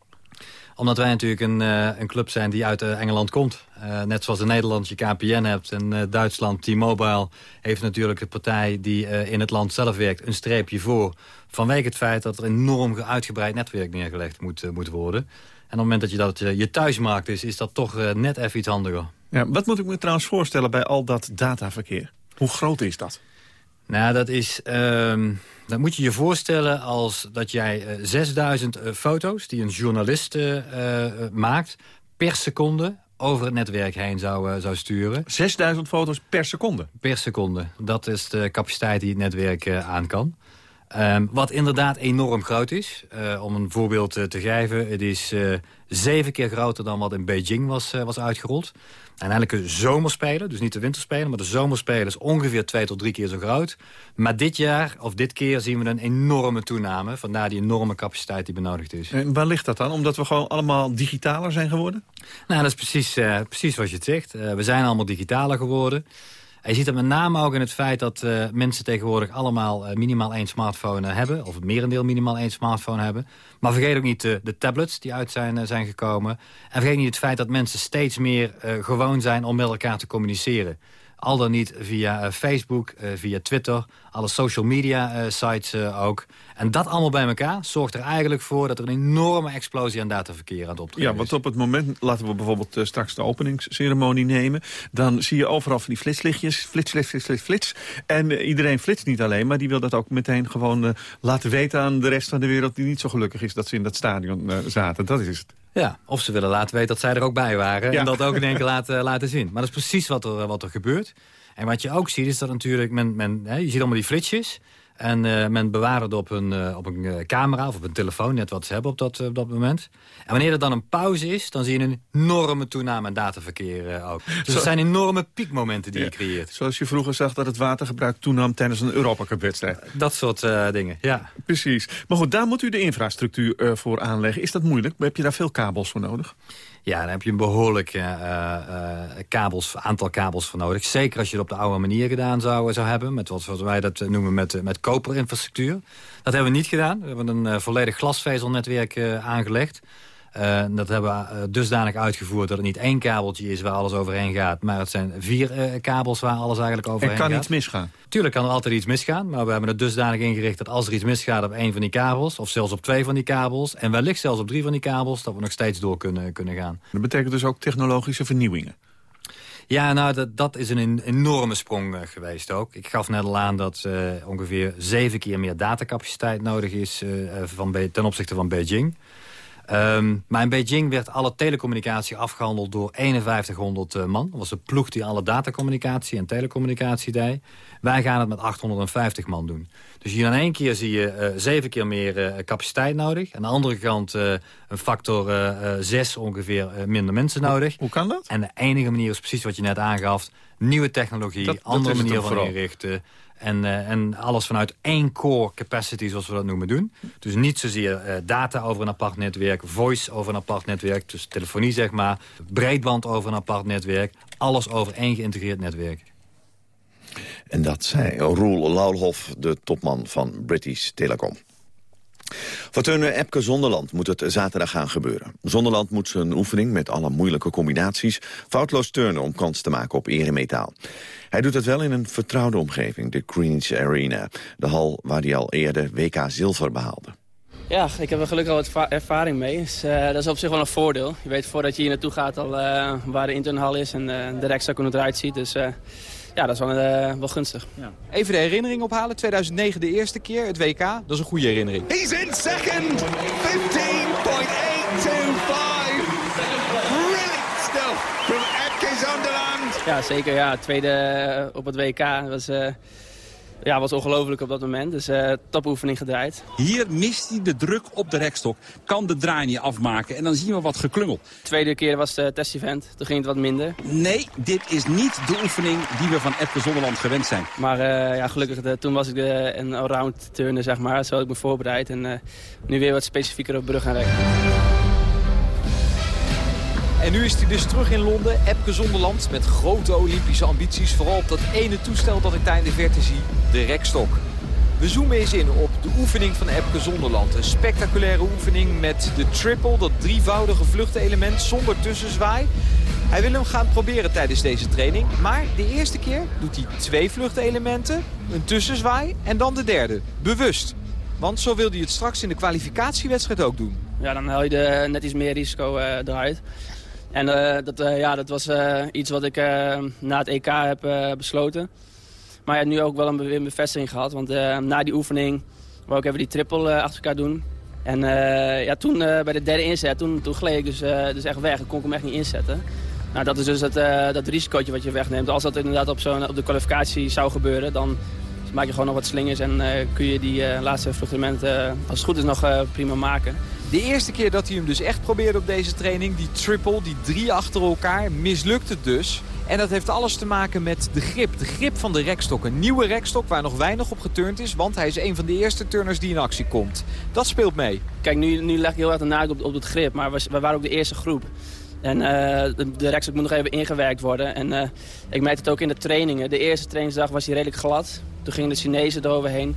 Omdat wij natuurlijk een, uh, een club zijn die uit uh, Engeland komt. Uh, net zoals in Nederland je KPN hebt en Duitsland T-Mobile... heeft natuurlijk de partij die in het land zelf werkt een streepje voor... vanwege het feit dat er enorm uitgebreid netwerk neergelegd moet, moet worden. En op het moment dat je dat je thuismarkt is, is dat toch net even iets handiger. Ja, wat moet ik me trouwens voorstellen bij al dat dataverkeer? Hoe groot is dat? Nou, dat is... Um, dat moet je je voorstellen als dat jij uh, 6000 uh, foto's... die een journalist uh, maakt per seconde over het netwerk heen zou, zou sturen. 6000 foto's per seconde? Per seconde. Dat is de capaciteit die het netwerk aan kan. Um, wat inderdaad enorm groot is. Uh, om een voorbeeld te geven. Het is uh, zeven keer groter dan wat in Beijing was, was uitgerold. En eigenlijk een zomerspelen, dus niet de winterspelen... maar de zomerspelen is ongeveer twee tot drie keer zo groot. Maar dit jaar, of dit keer, zien we een enorme toename. Vandaar die enorme capaciteit die benodigd is. En waar ligt dat dan? Omdat we gewoon allemaal digitaler zijn geworden? Nou, dat is precies, precies wat je het zegt. we zijn allemaal digitaler geworden. Je ziet dat met name ook in het feit dat uh, mensen tegenwoordig allemaal uh, minimaal één smartphone hebben. Of het merendeel minimaal één smartphone hebben. Maar vergeet ook niet de tablets die uit zijn, zijn gekomen. En vergeet niet het feit dat mensen steeds meer gewoon zijn om met elkaar te communiceren. Al dan niet via uh, Facebook, uh, via Twitter, alle social media uh, sites ook. En dat allemaal bij elkaar zorgt er eigenlijk voor... dat er een enorme explosie aan dataverkeer aan het optreden Ja, want op het moment, laten we bijvoorbeeld straks de openingsceremonie nemen... dan zie je overal van die flitslichtjes, flits, flits, flits, flits, flits. En iedereen flitst niet alleen, maar die wil dat ook meteen gewoon laten weten... aan de rest van de wereld die niet zo gelukkig is dat ze in dat stadion zaten. Dat is het. Ja, of ze willen laten weten dat zij er ook bij waren. En dat ook in één keer laten, laten zien. Maar dat is precies wat er, wat er gebeurt. En wat je ook ziet is dat natuurlijk... Men, men, hè, je ziet allemaal die flitsjes. En uh, men bewaart het op een, uh, op een uh, camera of op een telefoon, net wat ze hebben op dat, op dat moment. En wanneer er dan een pauze is, dan zie je een enorme toename aan dataverkeer ook. Dus het zijn enorme piekmomenten die ja. je creëert. Zoals je vroeger zag dat het watergebruik toenam tijdens een Europacup-wedstrijd. Dat soort dingen, ja. Precies. Maar goed, daar moet u de infrastructuur voor aanleggen. Is dat moeilijk? Heb je daar veel kabels voor nodig? Ja, dan heb je een behoorlijk uh, uh, kabels, aantal kabels voor nodig. Zeker als je het op de oude manier gedaan zou, zou hebben. Met wat, wat wij dat noemen met, met koperinfrastructuur. Dat hebben we niet gedaan. We hebben een volledig glasvezelnetwerk aangelegd. Uh, dat hebben we uh, dusdanig uitgevoerd dat het niet één kabeltje is waar alles overheen gaat. Maar het zijn vier uh, kabels waar alles eigenlijk overheen gaat. Er kan iets misgaan? Tuurlijk kan er altijd iets misgaan. Maar we hebben het dusdanig ingericht dat als er iets misgaat op één van die kabels... of zelfs op twee van die kabels... en wellicht zelfs op drie van die kabels... dat we nog steeds door kunnen, kunnen gaan. Dat betekent dus ook technologische vernieuwingen? Ja, nou, dat, dat is een enorme sprong uh, geweest ook. Ik gaf net al aan dat uh, ongeveer zeven keer meer datacapaciteit nodig is... Uh, van ten opzichte van Beijing. Um, maar in Beijing werd alle telecommunicatie afgehandeld door 5100 uh, man. Dat was de ploeg die alle datacommunicatie en telecommunicatie deed. Wij gaan het met 850 man doen. Dus hier in één keer zie je uh, zeven keer meer uh, capaciteit nodig. Aan de andere kant uh, een factor zes ongeveer minder mensen nodig. Hoe kan dat? En de enige manier is precies wat je net aangaf. Nieuwe technologie, dat, andere dat manier van inrichten. En, uh, en alles vanuit één core capacity, zoals we dat noemen, doen. Dus niet zozeer uh, data over een apart netwerk, voice over een apart netwerk, dus telefonie zeg maar, breedband over een apart netwerk, alles over één geïntegreerd netwerk. En dat zei Roel Laulhoff, de topman van British Telecom. Voor turner Epke Zonderland moet het zaterdag gaan gebeuren. Zonderland moet zijn oefening met alle moeilijke combinaties... foutloos turnen om kans te maken op eremetaal. Hij doet het wel in een vertrouwde omgeving, de Queen's Arena. De hal waar hij al eerder WK zilver behaalde. Ja, ik heb er gelukkig al wat ervaring mee. Dus, uh, dat is op zich wel een voordeel. Je weet voordat je hier naartoe gaat al uh, waar de internhal is en uh, de rekstak hoe het eruit ziet. Dus ja, dat is wel, wel gunstig. Ja. Even de herinnering ophalen. 2009 de eerste keer, het WK. Dat is een goede herinnering. He's in second. 15.825. Brilliant stuff from Epke Zonderland. Ja, zeker. Ja, tweede op het WK. Was, uh, ja, was ongelooflijk op dat moment. Dus uh, topoefening gedraaid. Hier mist hij de druk op de rekstok. Kan de draai niet afmaken. En dan zien we wat geklungel. Tweede keer was het test-event. Toen ging het wat minder. Nee, dit is niet de oefening die we van Epke Zonderland gewend zijn. Maar uh, ja, gelukkig, de, toen was ik de, een allround turner, zeg maar. Zo had ik me voorbereid. En nu weer wat specifieker op brug en rek. En nu is hij dus terug in Londen, Epke Zonderland, met grote Olympische ambities. Vooral op dat ene toestel dat ik daar in de verte zie, de rekstok. We zoomen eens in op de oefening van Epke Zonderland. Een spectaculaire oefening met de triple, dat drievoudige vluchtelement zonder tussenzwaai. Hij wil hem gaan proberen tijdens deze training. Maar de eerste keer doet hij twee vluchtelementen, een tussenzwaai en dan de derde. Bewust. Want zo wil hij het straks in de kwalificatiewedstrijd ook doen. Ja, dan haal je de, net iets meer risico uh, eruit. En uh, dat, uh, ja, dat was uh, iets wat ik na het EK heb besloten. Maar ja, nu ook wel een, een bevestiging gehad. Want na die oefening wou ik even die triple achter elkaar doen. En ja, toen bij de derde inzet, toen, toen gleed ik dus, dus echt weg. Ik kon hem echt niet inzetten. Nou, dat is dus het, dat risicootje wat je wegneemt. Als dat inderdaad op, zo op de kwalificatie zou gebeuren, dan maak je gewoon nog wat slingers. En kun je die laatste vluchtelementen, als het goed is, nog prima maken. De eerste keer dat hij hem dus echt probeerde op deze training, die triple, die drie achter elkaar, mislukt het dus. En dat heeft alles te maken met de grip. De grip van de rekstok. Een nieuwe rekstok waar nog weinig op geturnd is. Want hij is een van de eerste turners die in actie komt. Dat speelt mee. Kijk, nu, nu leg ik heel erg de nadruk op, op het grip. Maar we, waren ook de eerste groep. En eh, de, de rekstok moet nog even ingewerkt worden. En eh, ik merkte het ook in de trainingen. De eerste trainingsdag was hij redelijk glad. Toen gingen de Chinezen eroverheen.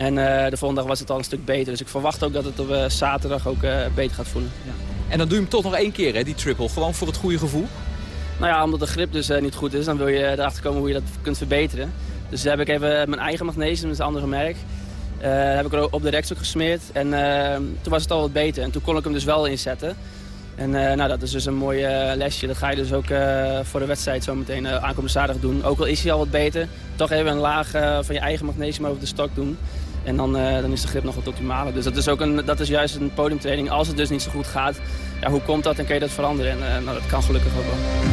En eh, de volgende dag was het al een stuk beter. Dus ik verwacht ook dat het op zaterdag ook beter gaat voelen. Ja. En dan doe je hem toch nog één keer, hè, die triple. Gewoon voor het goede gevoel? Nou ja, omdat de grip dus niet goed is. Dan wil je erachter komen hoe je dat kunt verbeteren. Dus daar heb ik even mijn eigen magnesium, dat is een andere merk. heb ik er op de rekstok gesmeerd. En toen was het al wat beter. En toen kon ik hem dus wel inzetten. En uh, nou, dat is dus een mooi uh, lesje. Dat ga je dus ook uh, voor de wedstrijd zo meteen aankomende zaterdag doen. Ook al is hij al wat beter, toch even een laag van je eigen magnesium over de stok doen. En dan, dan is de grip nog wat optimaler. Dus dat is, ook een, dat is juist een podiumtraining. Als het dus niet zo goed gaat, ja, hoe komt dat en kun je dat veranderen? En nou, dat kan gelukkig ook wel.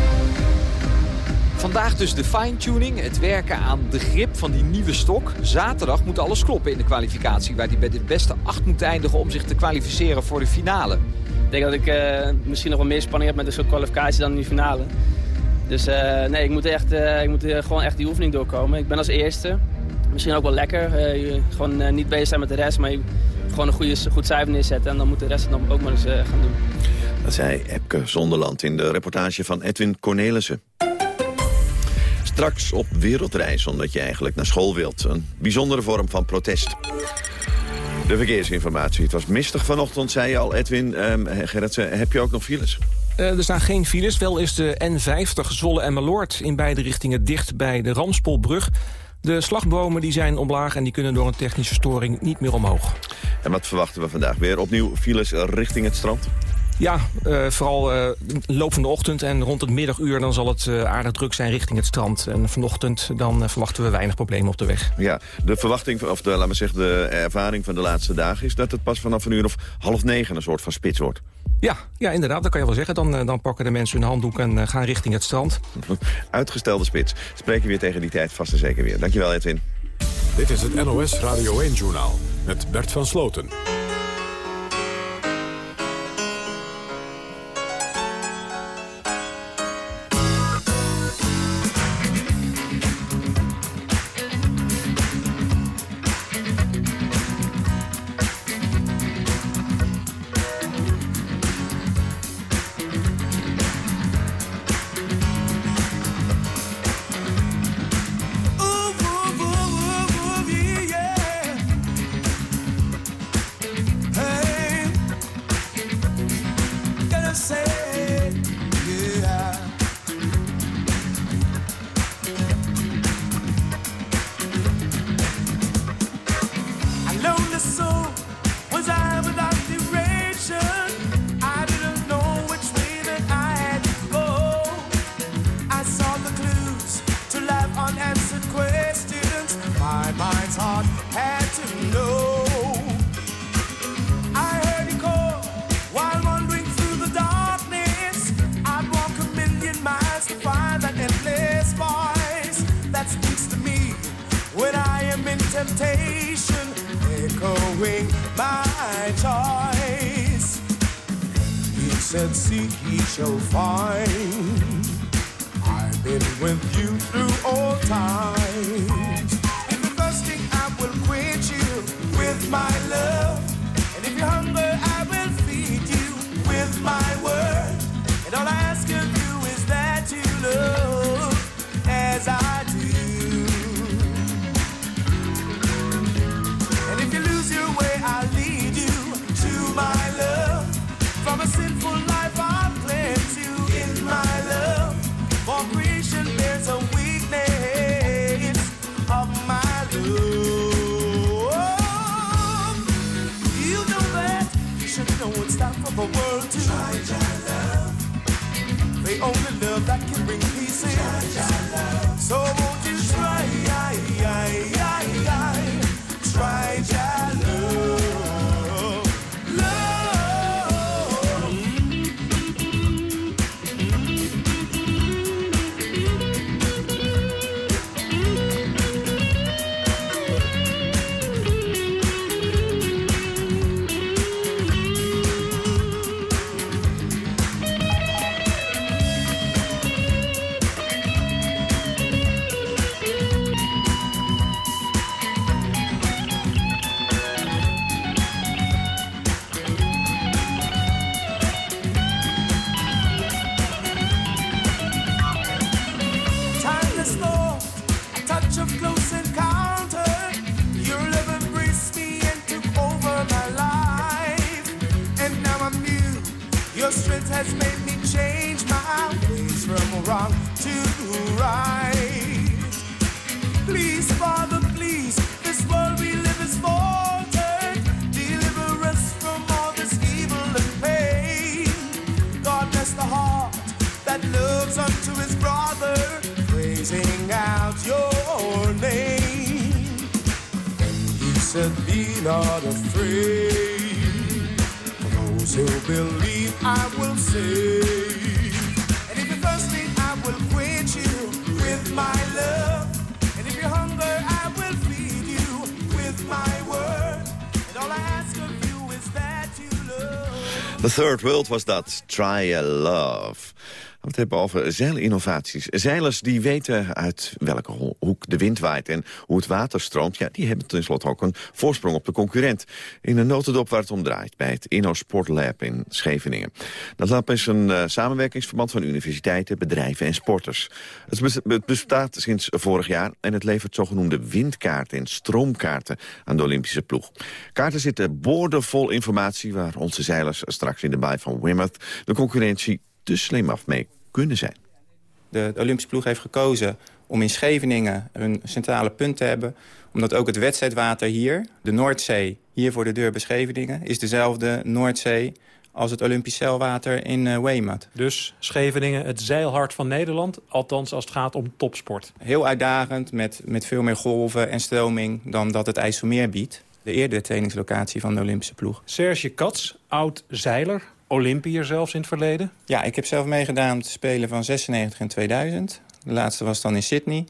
Vandaag dus de fine-tuning, het werken aan de grip van die nieuwe stok. Zaterdag moet alles kloppen in de kwalificatie... waar hij bij de beste acht moet eindigen om zich te kwalificeren voor de finale. Ik denk dat ik uh, misschien nog wel meer spanning heb met de soort kwalificatie dan in de finale. Dus nee, ik moet, echt, ik moet gewoon echt die oefening doorkomen. Ik ben als eerste. Misschien ook wel lekker. gewoon niet bezig zijn met de rest, maar gewoon een goede, goed cijfer neerzetten. En dan moet de rest het dan ook maar eens gaan doen. Dat zei Epke Zonderland in de reportage van Edwin Cornelissen. Straks op wereldreis, omdat je eigenlijk naar school wilt. Een bijzondere vorm van protest. De verkeersinformatie. Het was mistig vanochtend, zei je al, Edwin. Um, Gerritsen, heb je ook nog files? Uh, er staan geen files. Wel is de N50 Zwolle en Meloord in beide richtingen dicht bij de Ramspolbrug. De slagbomen die zijn omlaag en die kunnen door een technische storing niet meer omhoog. En wat verwachten we vandaag? Weer opnieuw files richting het strand? Ja, uh, vooral uh, loop van de ochtend en rond het middaguur... dan zal het uh, aardig druk zijn richting het strand. En vanochtend dan verwachten we weinig problemen op de weg. Ja, de verwachting, of de, laat maar zeggen, de ervaring van de laatste dagen... is dat het pas vanaf een uur of half negen een soort van spits wordt. Ja, ja inderdaad, dat kan je wel zeggen. Dan, dan pakken de mensen hun handdoek en gaan richting het strand. Uitgestelde spits. Spreken we weer tegen die tijd vast en zeker weer. Dankjewel, Edwin. Dit is het NOS Radio 1-journaal met Bert van Sloten. Third World was dat. Try a Love. We het hebben over zeilinnovaties. Zeilers die weten uit welke hoek de wind waait en hoe het water stroomt... Ja, die hebben tenslotte ook een voorsprong op de concurrent. In een notendop waar het om draait, bij het Inno Sport Lab in Scheveningen. Dat lab is een eh, samenwerkingsverband van universiteiten, bedrijven en sporters. Het bestaat sinds vorig jaar en het levert zogenoemde windkaarten en stroomkaarten aan de Olympische ploeg. Kaarten zitten boordevol informatie waar onze zeilers straks in de baai van Weymouth de concurrentie te slim af mee kunnen zijn. De Olympische ploeg heeft gekozen om in Scheveningen een centrale punt te hebben. Omdat ook het wedstrijdwater hier, de Noordzee, hier voor de deur bij Scheveningen... is dezelfde Noordzee als het Olympisch zeilwater in eh, Weymouth. Dus Scheveningen, het zeilhart van Nederland. Althans als het gaat om topsport. Heel uitdagend, met, met veel meer golven en stroming dan dat het IJsselmeer biedt. De eerdere trainingslocatie van de Olympische ploeg. Serge Kats, oud-zeiler, Olympiër zelfs in het verleden. Ja, ik heb zelf meegedaan te spelen van 96 en 2000. De laatste was dan in Sydney.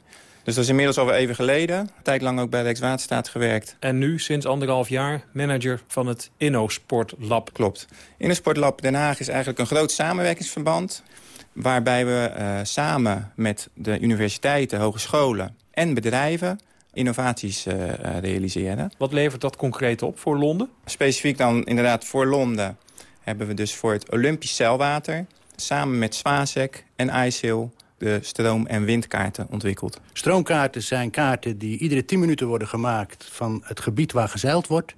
Dus dat is inmiddels alweer even geleden. Een tijd lang ook bij Rijkswaterstaat gewerkt. En nu, sinds anderhalf jaar, manager van het Inno Sport Lab. Klopt. Innosportlab Den Haag is eigenlijk een groot samenwerkingsverband... waarbij we eh, samen met de universiteiten, hogescholen en bedrijven... innovaties eh, eh, realiseren. Wat levert dat concreet op voor Londen? Specifiek dan inderdaad voor Londen hebben we dus voor het Olympisch zeilwater... samen met Swasec en IJssel de stroom- en windkaarten ontwikkeld. Stroomkaarten zijn kaarten die iedere 10 minuten worden gemaakt... van het gebied waar gezeild wordt.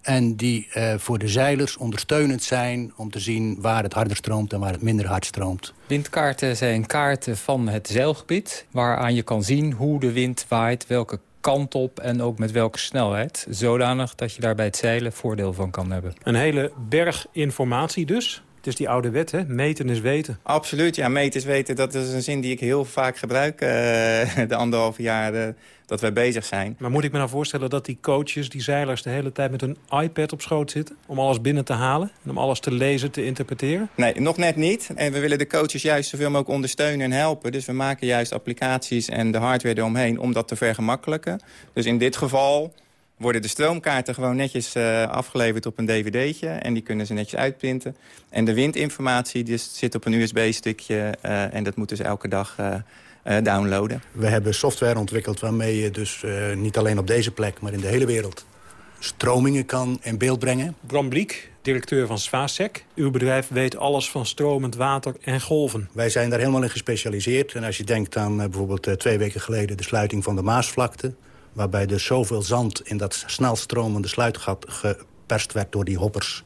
En die eh, voor de zeilers ondersteunend zijn om te zien waar het harder stroomt en waar het minder hard stroomt. Windkaarten zijn kaarten van het zeilgebied... waaraan je kan zien hoe de wind waait, welke kant op en ook met welke snelheid. Zodanig dat je daar bij het zeilen voordeel van kan hebben. Een hele berg informatie dus. Het is die oude wet, hè? Meten is weten. Absoluut, ja, meters weten, dat is een zin die ik heel vaak gebruik... eh, de anderhalve jaar dat wij bezig zijn. Maar moet ik me nou voorstellen dat die coaches, die zeilers... de hele tijd met hun iPad op schoot zitten... om alles binnen te halen en om alles te lezen, te interpreteren? Nee, nog net niet. En we willen de coaches juist zoveel mogelijk ondersteunen en helpen. Dus we maken juist applicaties en de hardware eromheen om dat te vergemakkelijken. Dus in dit geval worden de stroomkaarten gewoon netjes eh, afgeleverd op een dvd'tje. En die kunnen ze netjes uitprinten. En de windinformatie die zit op een USB-stukje. eh, en dat moeten ze elke dag eh, eh, downloaden. We hebben software ontwikkeld waarmee je dus eh, niet alleen op deze plek... maar in de hele wereld stromingen kan in beeld brengen. Bram Bliek, directeur van Swasec. Uw bedrijf weet alles van stromend water en golven. Wij zijn daar helemaal in gespecialiseerd. En als je denkt aan bijvoorbeeld twee weken geleden de sluiting van de Maasvlakte... waarbij er zoveel zand in dat snel stromende sluitgat geperst werd door die hoppers...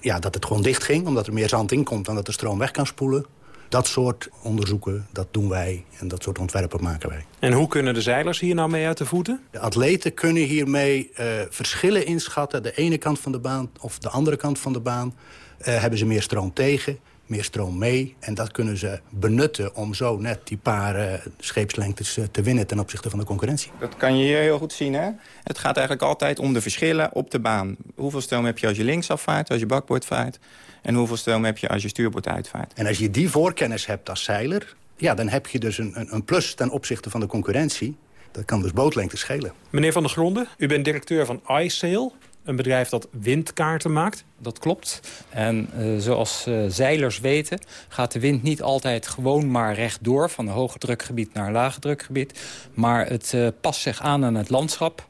Ja, dat het gewoon dicht ging, omdat er meer zand in komt dan dat de stroom weg kan spoelen. Dat soort onderzoeken, dat doen wij en dat soort ontwerpen maken wij. En hoe kunnen de zeilers hier nou mee uit de voeten? De atleten kunnen hiermee eh, verschillen inschatten. De ene kant van de baan of de andere kant van de baan eh, hebben ze meer stroom tegen, meer stroom mee. En dat kunnen ze benutten om zo net die paar scheepslengtes eh, te winnen ten opzichte van de concurrentie. Dat kan je hier heel goed zien. Hè? Het gaat eigenlijk altijd om de verschillen op de baan. Hoeveel stroom heb je als je linksaf vaart, als je bakboord vaart... en hoeveel stroom heb je als je stuurboord uitvaart. En als je die voorkennis hebt als zeiler... Ja, dan heb je dus een, een, een plus ten opzichte van de concurrentie. Dat kan dus bootlengte schelen. Meneer Van der Gronden, u bent directeur van iSail. Een bedrijf dat windkaarten maakt. Dat klopt. En uh, zoals uh, zeilers weten gaat de wind niet altijd gewoon maar rechtdoor... van een hoge drukgebied naar een lage drukgebied. Maar het uh, past zich aan aan het landschap.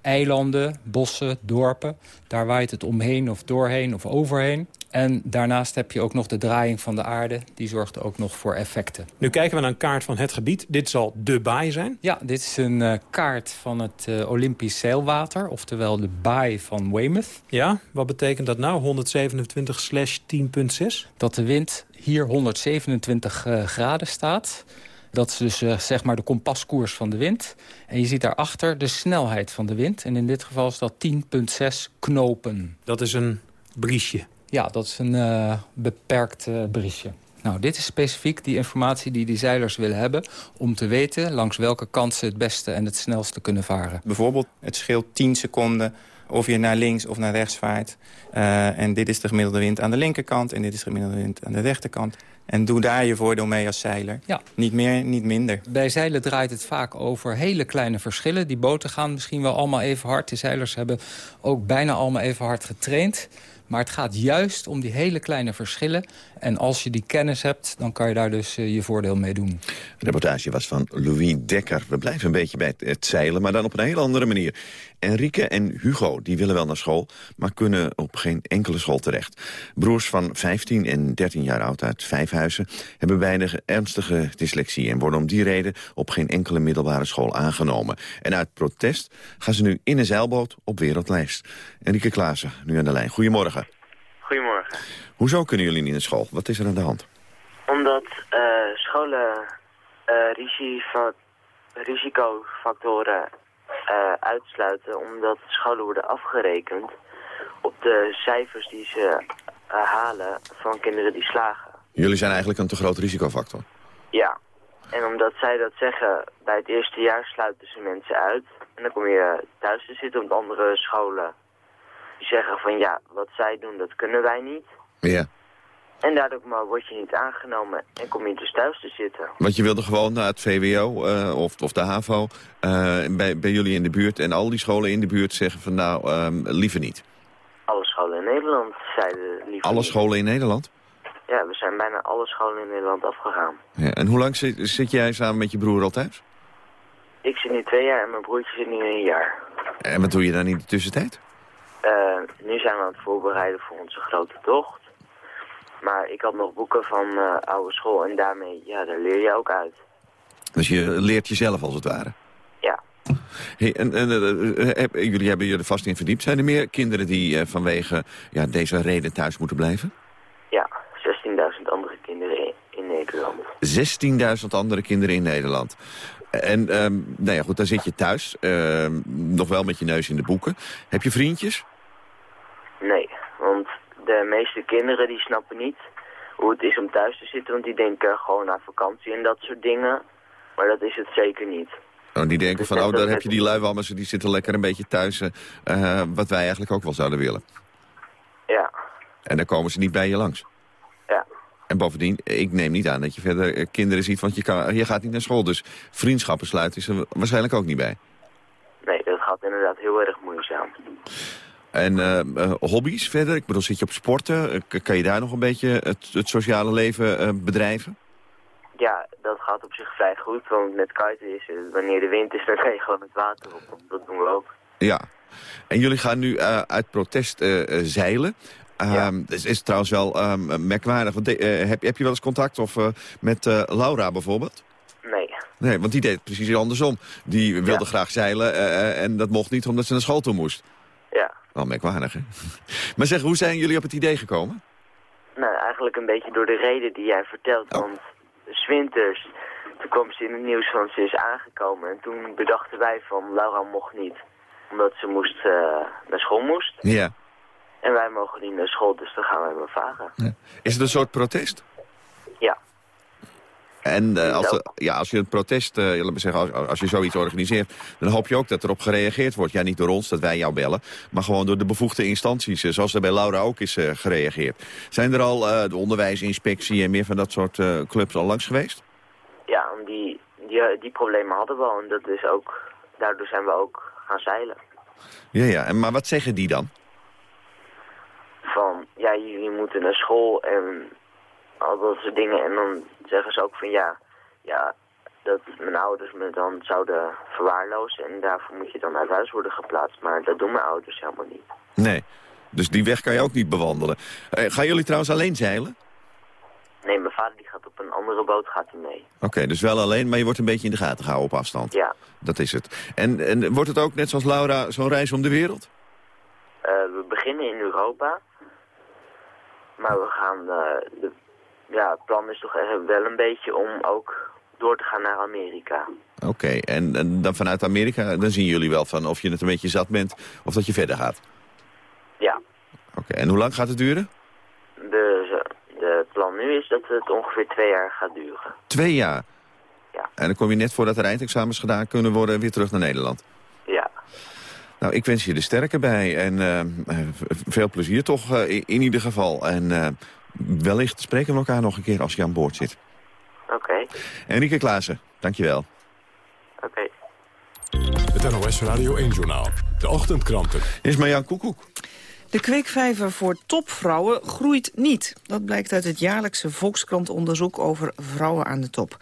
Eilanden, bossen, dorpen. Daar waait het omheen of doorheen of overheen. En daarnaast heb je ook nog de draaiing van de aarde. Die zorgt ook nog voor effecten. Nu kijken we naar een kaart van het gebied. Dit zal de baai zijn? Ja, dit is een uh, kaart van het uh, Olympisch zeilwater. Oftewel de baai van Weymouth. Ja, wat betekent dat nou? 127 slash 10.6? Dat de wind hier 127 uh, graden staat. Dat is dus uh, zeg maar de kompaskoers van de wind. En je ziet daarachter de snelheid van de wind. En in dit geval is dat 10,6 knopen. Dat is een briesje? Ja, dat is een uh, beperkt uh, briesje. Nou, dit is specifiek die informatie die die zeilers willen hebben... om te weten langs welke kant ze het beste en het snelste kunnen varen. Bijvoorbeeld, het scheelt 10 seconden of je naar links of naar rechts vaart. Uh, en dit is de gemiddelde wind aan de linkerkant en dit is de gemiddelde wind aan de rechterkant. En doe daar je voordeel mee als zeiler. Ja. Niet meer, niet minder. Bij zeilen draait het vaak over hele kleine verschillen. Die boten gaan misschien wel allemaal even hard. De zeilers hebben ook bijna allemaal even hard getraind. Maar het gaat juist om die hele kleine verschillen. En als je die kennis hebt, dan kan je daar dus uh, je voordeel mee doen. De reportage was van Louis Dekker. We blijven een beetje bij het zeilen, maar dan op een hele andere manier. Enrique en Hugo die willen wel naar school, maar kunnen op geen enkele school terecht. Broers van 15 en 13 jaar oud uit Vijfhuizen hebben beide ernstige dyslexie... en worden om die reden op geen enkele middelbare school aangenomen. En uit protest gaan ze nu in een zeilboot op wereldlijst. Enrique Klaassen, nu aan de lijn. Goedemorgen. Goedemorgen. Hoezo kunnen jullie niet naar school? Wat is er aan de hand? Omdat uh, scholen uh, risicofactoren uh, uitsluiten omdat scholen worden afgerekend op de cijfers die ze halen van kinderen die slagen. Jullie zijn eigenlijk een te groot risicofactor? Ja. En omdat zij dat zeggen, bij het eerste jaar sluiten ze mensen uit. En dan kom je thuis te zitten op andere scholen. Die zeggen van ja, wat zij doen, dat kunnen wij niet. Ja. En daardoor maar word je niet aangenomen en kom je dus thuis te zitten. Want je wilde gewoon naar het VWO uh, of, of de HAVO uh, bij, bij jullie in de buurt... en al die scholen in de buurt zeggen van nou, um, liever niet. Alle scholen in Nederland zeiden liever Alle niet. scholen in Nederland? Ja, we zijn bijna alle scholen in Nederland afgegaan. Ja, en hoe lang zit, zit jij samen met je broer al thuis? Ik zit nu twee jaar en mijn broertje zit nu een jaar. En wat doe je dan in de tussentijd? Uh, nu zijn we aan het voorbereiden voor onze grote tocht. Maar ik had nog boeken van uh, oude school en daarmee, ja, daar leer je ook uit. Dus je leert jezelf als het ware? Ja. Hey, en, en uh, heb, jullie hebben je er vast in verdiept. Zijn er meer kinderen die uh, vanwege ja, deze reden thuis moeten blijven? Ja, 16.000 andere kinderen in, Nederland. 16.000 andere kinderen in Nederland. En um, nou ja, goed, dan zit je thuis, nog wel met je neus in de boeken. Heb je vriendjes? Nee, de meeste kinderen die snappen niet hoe het is om thuis te zitten. Want die denken gewoon aan vakantie en dat soort dingen. Maar dat is het zeker niet. Oh, die denken van, oh, daar heb je die luiwammers, die zitten lekker een beetje thuis. Uh, wat wij eigenlijk ook wel zouden willen. Ja. En dan komen ze niet bij je langs. Ja. En bovendien, ik neem niet aan dat je verder kinderen ziet, want je, kan, je gaat niet naar school. Dus vriendschappen sluiten is er waarschijnlijk ook niet bij. Nee, dat gaat inderdaad heel erg moeizaam. En uh, uh, hobby's verder? Ik bedoel, zit je op sporten? kan je daar nog een beetje het, het sociale leven uh, bedrijven? Ja, dat gaat op zich vrij goed. Want met kiten is het, wanneer de wind is, dan ga je gewoon het water op. Dat doen we ook. Ja. En jullie gaan nu uit protest zeilen. Ja. Dat is, is trouwens wel um, merkwaardig. Want, heb, heb je wel eens contact of, met Laura bijvoorbeeld? Nee. Nee, want die deed precies andersom. Die wilde ja. graag zeilen en dat mocht niet omdat ze naar school toe moest. Wel merkwaardig, hè? Maar zeg, hoe zijn jullie op het idee gekomen? Nou, eigenlijk een beetje door de reden die jij vertelt. Oh. Want zwinters, toen kwam ze in het nieuws van ze is aangekomen. En toen bedachten wij van Laura mocht niet. Omdat ze moest, uh, naar school moest. Ja. En wij mogen niet naar school, dus dan gaan wij maar varen. Ja. Is het een soort protest? En uh, als, ja, als je een protest, uh, laat maar zeggen, als, als je zoiets organiseert... dan hoop je ook dat erop gereageerd wordt. Ja, niet door ons, dat wij jou bellen... maar gewoon door de bevoegde instanties, uh, zoals er bij Laura ook is gereageerd. Zijn er al de onderwijsinspectie en meer van dat soort clubs al langs geweest? Ja, die, die, die problemen hadden we al. En dat is ook, daardoor zijn we ook gaan zeilen. Ja, ja. En, maar wat zeggen die dan? Van, ja, jullie moeten naar school en al dat soort dingen. En dan zeggen ze ook van ja, ja dat mijn ouders me dan zouden verwaarlozen en daarvoor moet je dan uit huis worden geplaatst. Maar dat doen mijn ouders helemaal niet. Nee, dus die weg kan je ook niet bewandelen. Eh, gaan jullie trouwens alleen zeilen? Nee, mijn vader die gaat op een andere boot gaat hij mee. Oké, dus wel alleen, maar je wordt een beetje in de gaten gehouden op afstand. Ja. Dat is het. En, en wordt het ook, net zoals Laura, zo'n reis om de wereld? Eh, we beginnen in Europa. Maar we gaan... eh, de, ja, het plan is toch echt wel een beetje om ook door te gaan naar Amerika. Oké, en, en dan vanuit Amerika, dan zien jullie wel van of je het een beetje zat bent of dat je verder gaat. Ja. Oké, en hoe lang gaat het duren? De, de plan nu is dat het ongeveer twee jaar gaat duren. Twee jaar? Ja. En dan kom je net voordat er eindexamens gedaan kunnen worden weer terug naar Nederland? Ja. Nou, ik wens je er sterker bij en eh, v- veel plezier toch eh, in, in ieder geval. En eh, wellicht spreken we elkaar nog een keer als je aan boord zit. Oké. Enrique Klaassen, dankjewel. Oké. Het NOS Radio 1-journaal. De ochtendkranten. Is Marjan Koekoek. De kweekvijver voor topvrouwen groeit niet. Dat blijkt uit het jaarlijkse Volkskrant-onderzoek over vrouwen aan de top.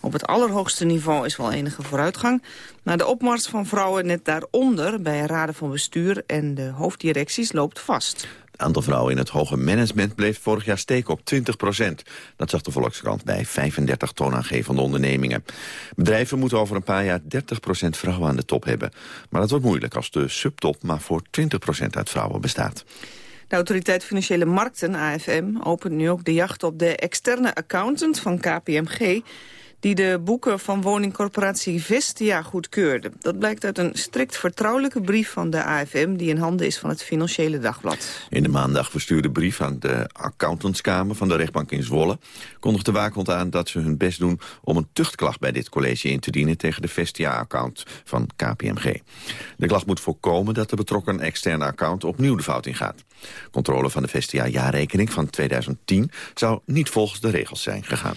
Op het allerhoogste niveau is wel enige vooruitgang. Maar de opmars van vrouwen net daaronder bij raden van bestuur en de hoofddirecties loopt vast. Het aantal vrouwen in het hoge management bleef vorig jaar steken op 20 procent. Dat zag de Volkskrant bij 35 toonaangevende ondernemingen. Bedrijven moeten over een paar jaar 30 procent vrouwen aan de top hebben. Maar dat wordt moeilijk als de subtop maar voor 20 procent uit vrouwen bestaat. De Autoriteit Financiële Markten, AFM, opent nu ook de jacht op de externe accountant van KPMG die de boeken van woningcorporatie Vestia goedkeurde. Dat blijkt uit een strikt vertrouwelijke brief van de AFM... die in handen is van het Financiële Dagblad. In de maandag verstuurde brief aan de accountantskamer van de rechtbank in Zwolle... kondigt de waakhond aan dat ze hun best doen om een tuchtklacht bij dit college in te dienen... tegen de Vestia-account van KPMG. De klacht moet voorkomen dat de betrokken externe account opnieuw de fout ingaat. Controle van de Vestia-jaarrekening van 2010 zou niet volgens de regels zijn gegaan.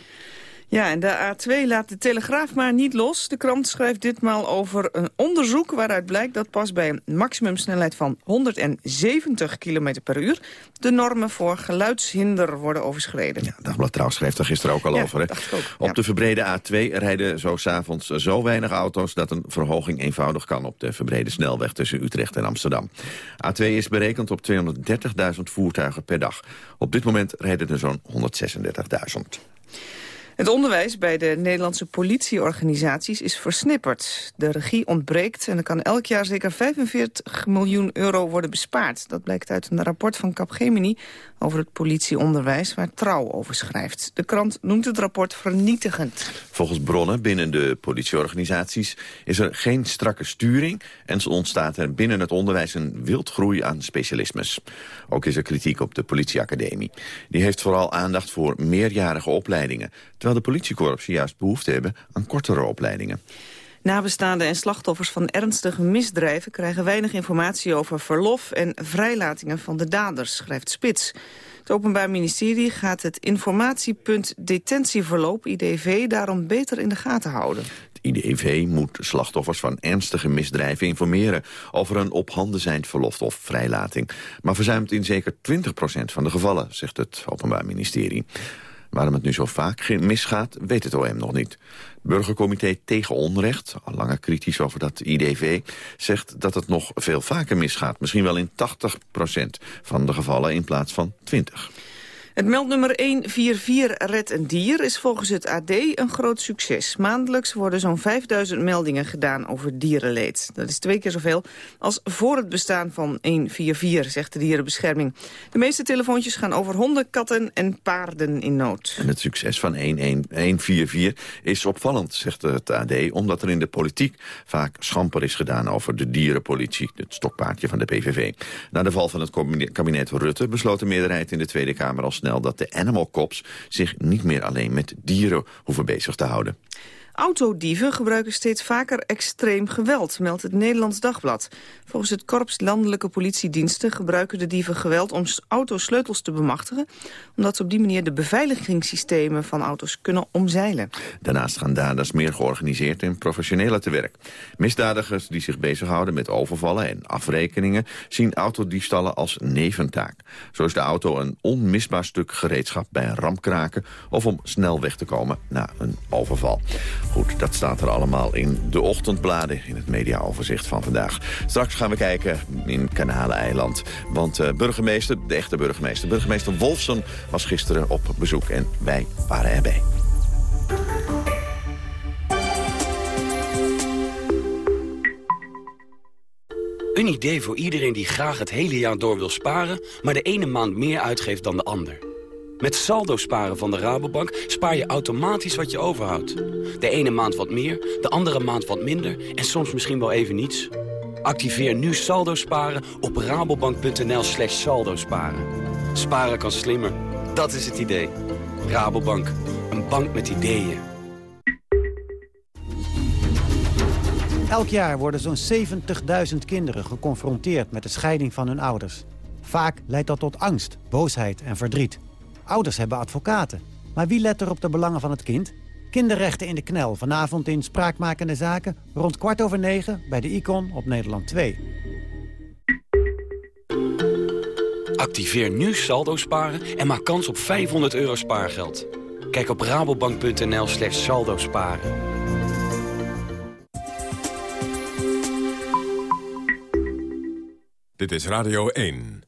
Ja, en de A2 laat de Telegraaf maar niet los. De krant schrijft ditmaal over een onderzoek waaruit blijkt dat pas bij een maximumsnelheid van 170 km per uur de normen voor geluidshinder worden overschreden. Ja, Dagblad Trouw schreef daar gisteren ook al Ja, over. Hè? ook, Op ja. de verbrede A2 rijden zo s'avonds zo weinig auto's... dat een verhoging eenvoudig kan op de verbrede snelweg tussen Utrecht en Amsterdam. A2 is berekend op 230.000 voertuigen per dag. Op dit moment rijden er zo'n 136.000. Het onderwijs bij de Nederlandse politieorganisaties is versnipperd. De regie ontbreekt en er kan elk jaar zeker 45 miljoen euro worden bespaard. Dat blijkt uit een rapport van Capgemini over het politieonderwijs... waar Trouw over schrijft. De krant noemt het rapport vernietigend. Volgens bronnen binnen de politieorganisaties is er geen strakke sturing... en zo ontstaat er binnen het onderwijs een wildgroei aan specialismes. Ook is er kritiek op de politieacademie. Die heeft vooral aandacht voor meerjarige opleidingen... terwijl de politiekorpsen juist behoefte hebben aan kortere opleidingen. Nabestaanden en slachtoffers van ernstige misdrijven... krijgen weinig informatie over verlof en vrijlatingen van de daders, schrijft Spits. Het Openbaar Ministerie gaat het informatiepunt detentieverloop, IDV, daarom beter in de gaten houden. Het IDV moet slachtoffers van ernstige misdrijven informeren... over een op handen zijnd verlof of vrijlating. Maar verzuimt in zeker 20% van de gevallen, zegt het Openbaar Ministerie. Waarom het nu zo vaak misgaat, weet het OM nog niet. Burgercomité tegen onrecht, al langer kritisch over dat IDV... zegt dat het nog veel vaker misgaat. Misschien wel in 80% van de gevallen in plaats van 20. Het meldnummer 144 Red een Dier is volgens het AD een groot succes. Maandelijks worden zo'n 5000 meldingen gedaan over dierenleed. Dat is twee keer zoveel als voor het bestaan van 144, zegt de dierenbescherming. De meeste telefoontjes gaan over honden, katten en paarden in nood. En het succes van 144 is opvallend, zegt het AD... omdat er in de politiek vaak schamper is gedaan over de dierenpolitie... het stokpaardje van de PVV. Na de val van het kabine- kabinet Rutte besloot de meerderheid in de Tweede Kamer al dat de animal cops zich niet meer alleen met dieren hoeven bezig te houden. Autodieven gebruiken steeds vaker extreem geweld, meldt het Nederlands Dagblad. Volgens het Korps Landelijke Politiediensten gebruiken de dieven geweld om autosleutels te bemachtigen, omdat ze op die manier de beveiligingssystemen van auto's kunnen omzeilen. Daarnaast gaan daders meer georganiseerd en professioneler te werk. Misdadigers die zich bezighouden met overvallen en afrekeningen... zien autodiefstallen als neventaak. Zo is de auto een onmisbaar stuk gereedschap bij een ramkraken... of om snel weg te komen na een overval. Goed, dat staat er allemaal in de ochtendbladen... in het mediaoverzicht van vandaag. Straks gaan we kijken in Kanaleneiland. Want uh, burgemeester, de echte burgemeester... burgemeester Wolfson was gisteren op bezoek en wij waren erbij. Een idee voor iedereen die graag het hele jaar door wil sparen... maar de ene maand meer uitgeeft dan de ander. Met saldo sparen van de Rabobank spaar je automatisch wat je overhoudt. De ene maand wat meer, de andere maand wat minder... en soms misschien wel even niets. Activeer nu saldo sparen op rabobank.nl slash saldo sparen. Sparen kan slimmer, dat is het idee. Rabobank, een bank met ideeën. Elk jaar worden zo'n 70.000 kinderen geconfronteerd met de scheiding van hun ouders. Vaak leidt dat tot angst, boosheid en verdriet. Ouders hebben advocaten. Maar wie let er op de belangen van het kind? Kinderrechten in de knel, vanavond in Spraakmakende Zaken... rond kwart over negen bij de Icon op Nederland 2. Activeer nu saldo sparen en maak kans op 500 euro spaargeld. Kijk op rabobank.nl slash saldo sparen. Dit is Radio 1.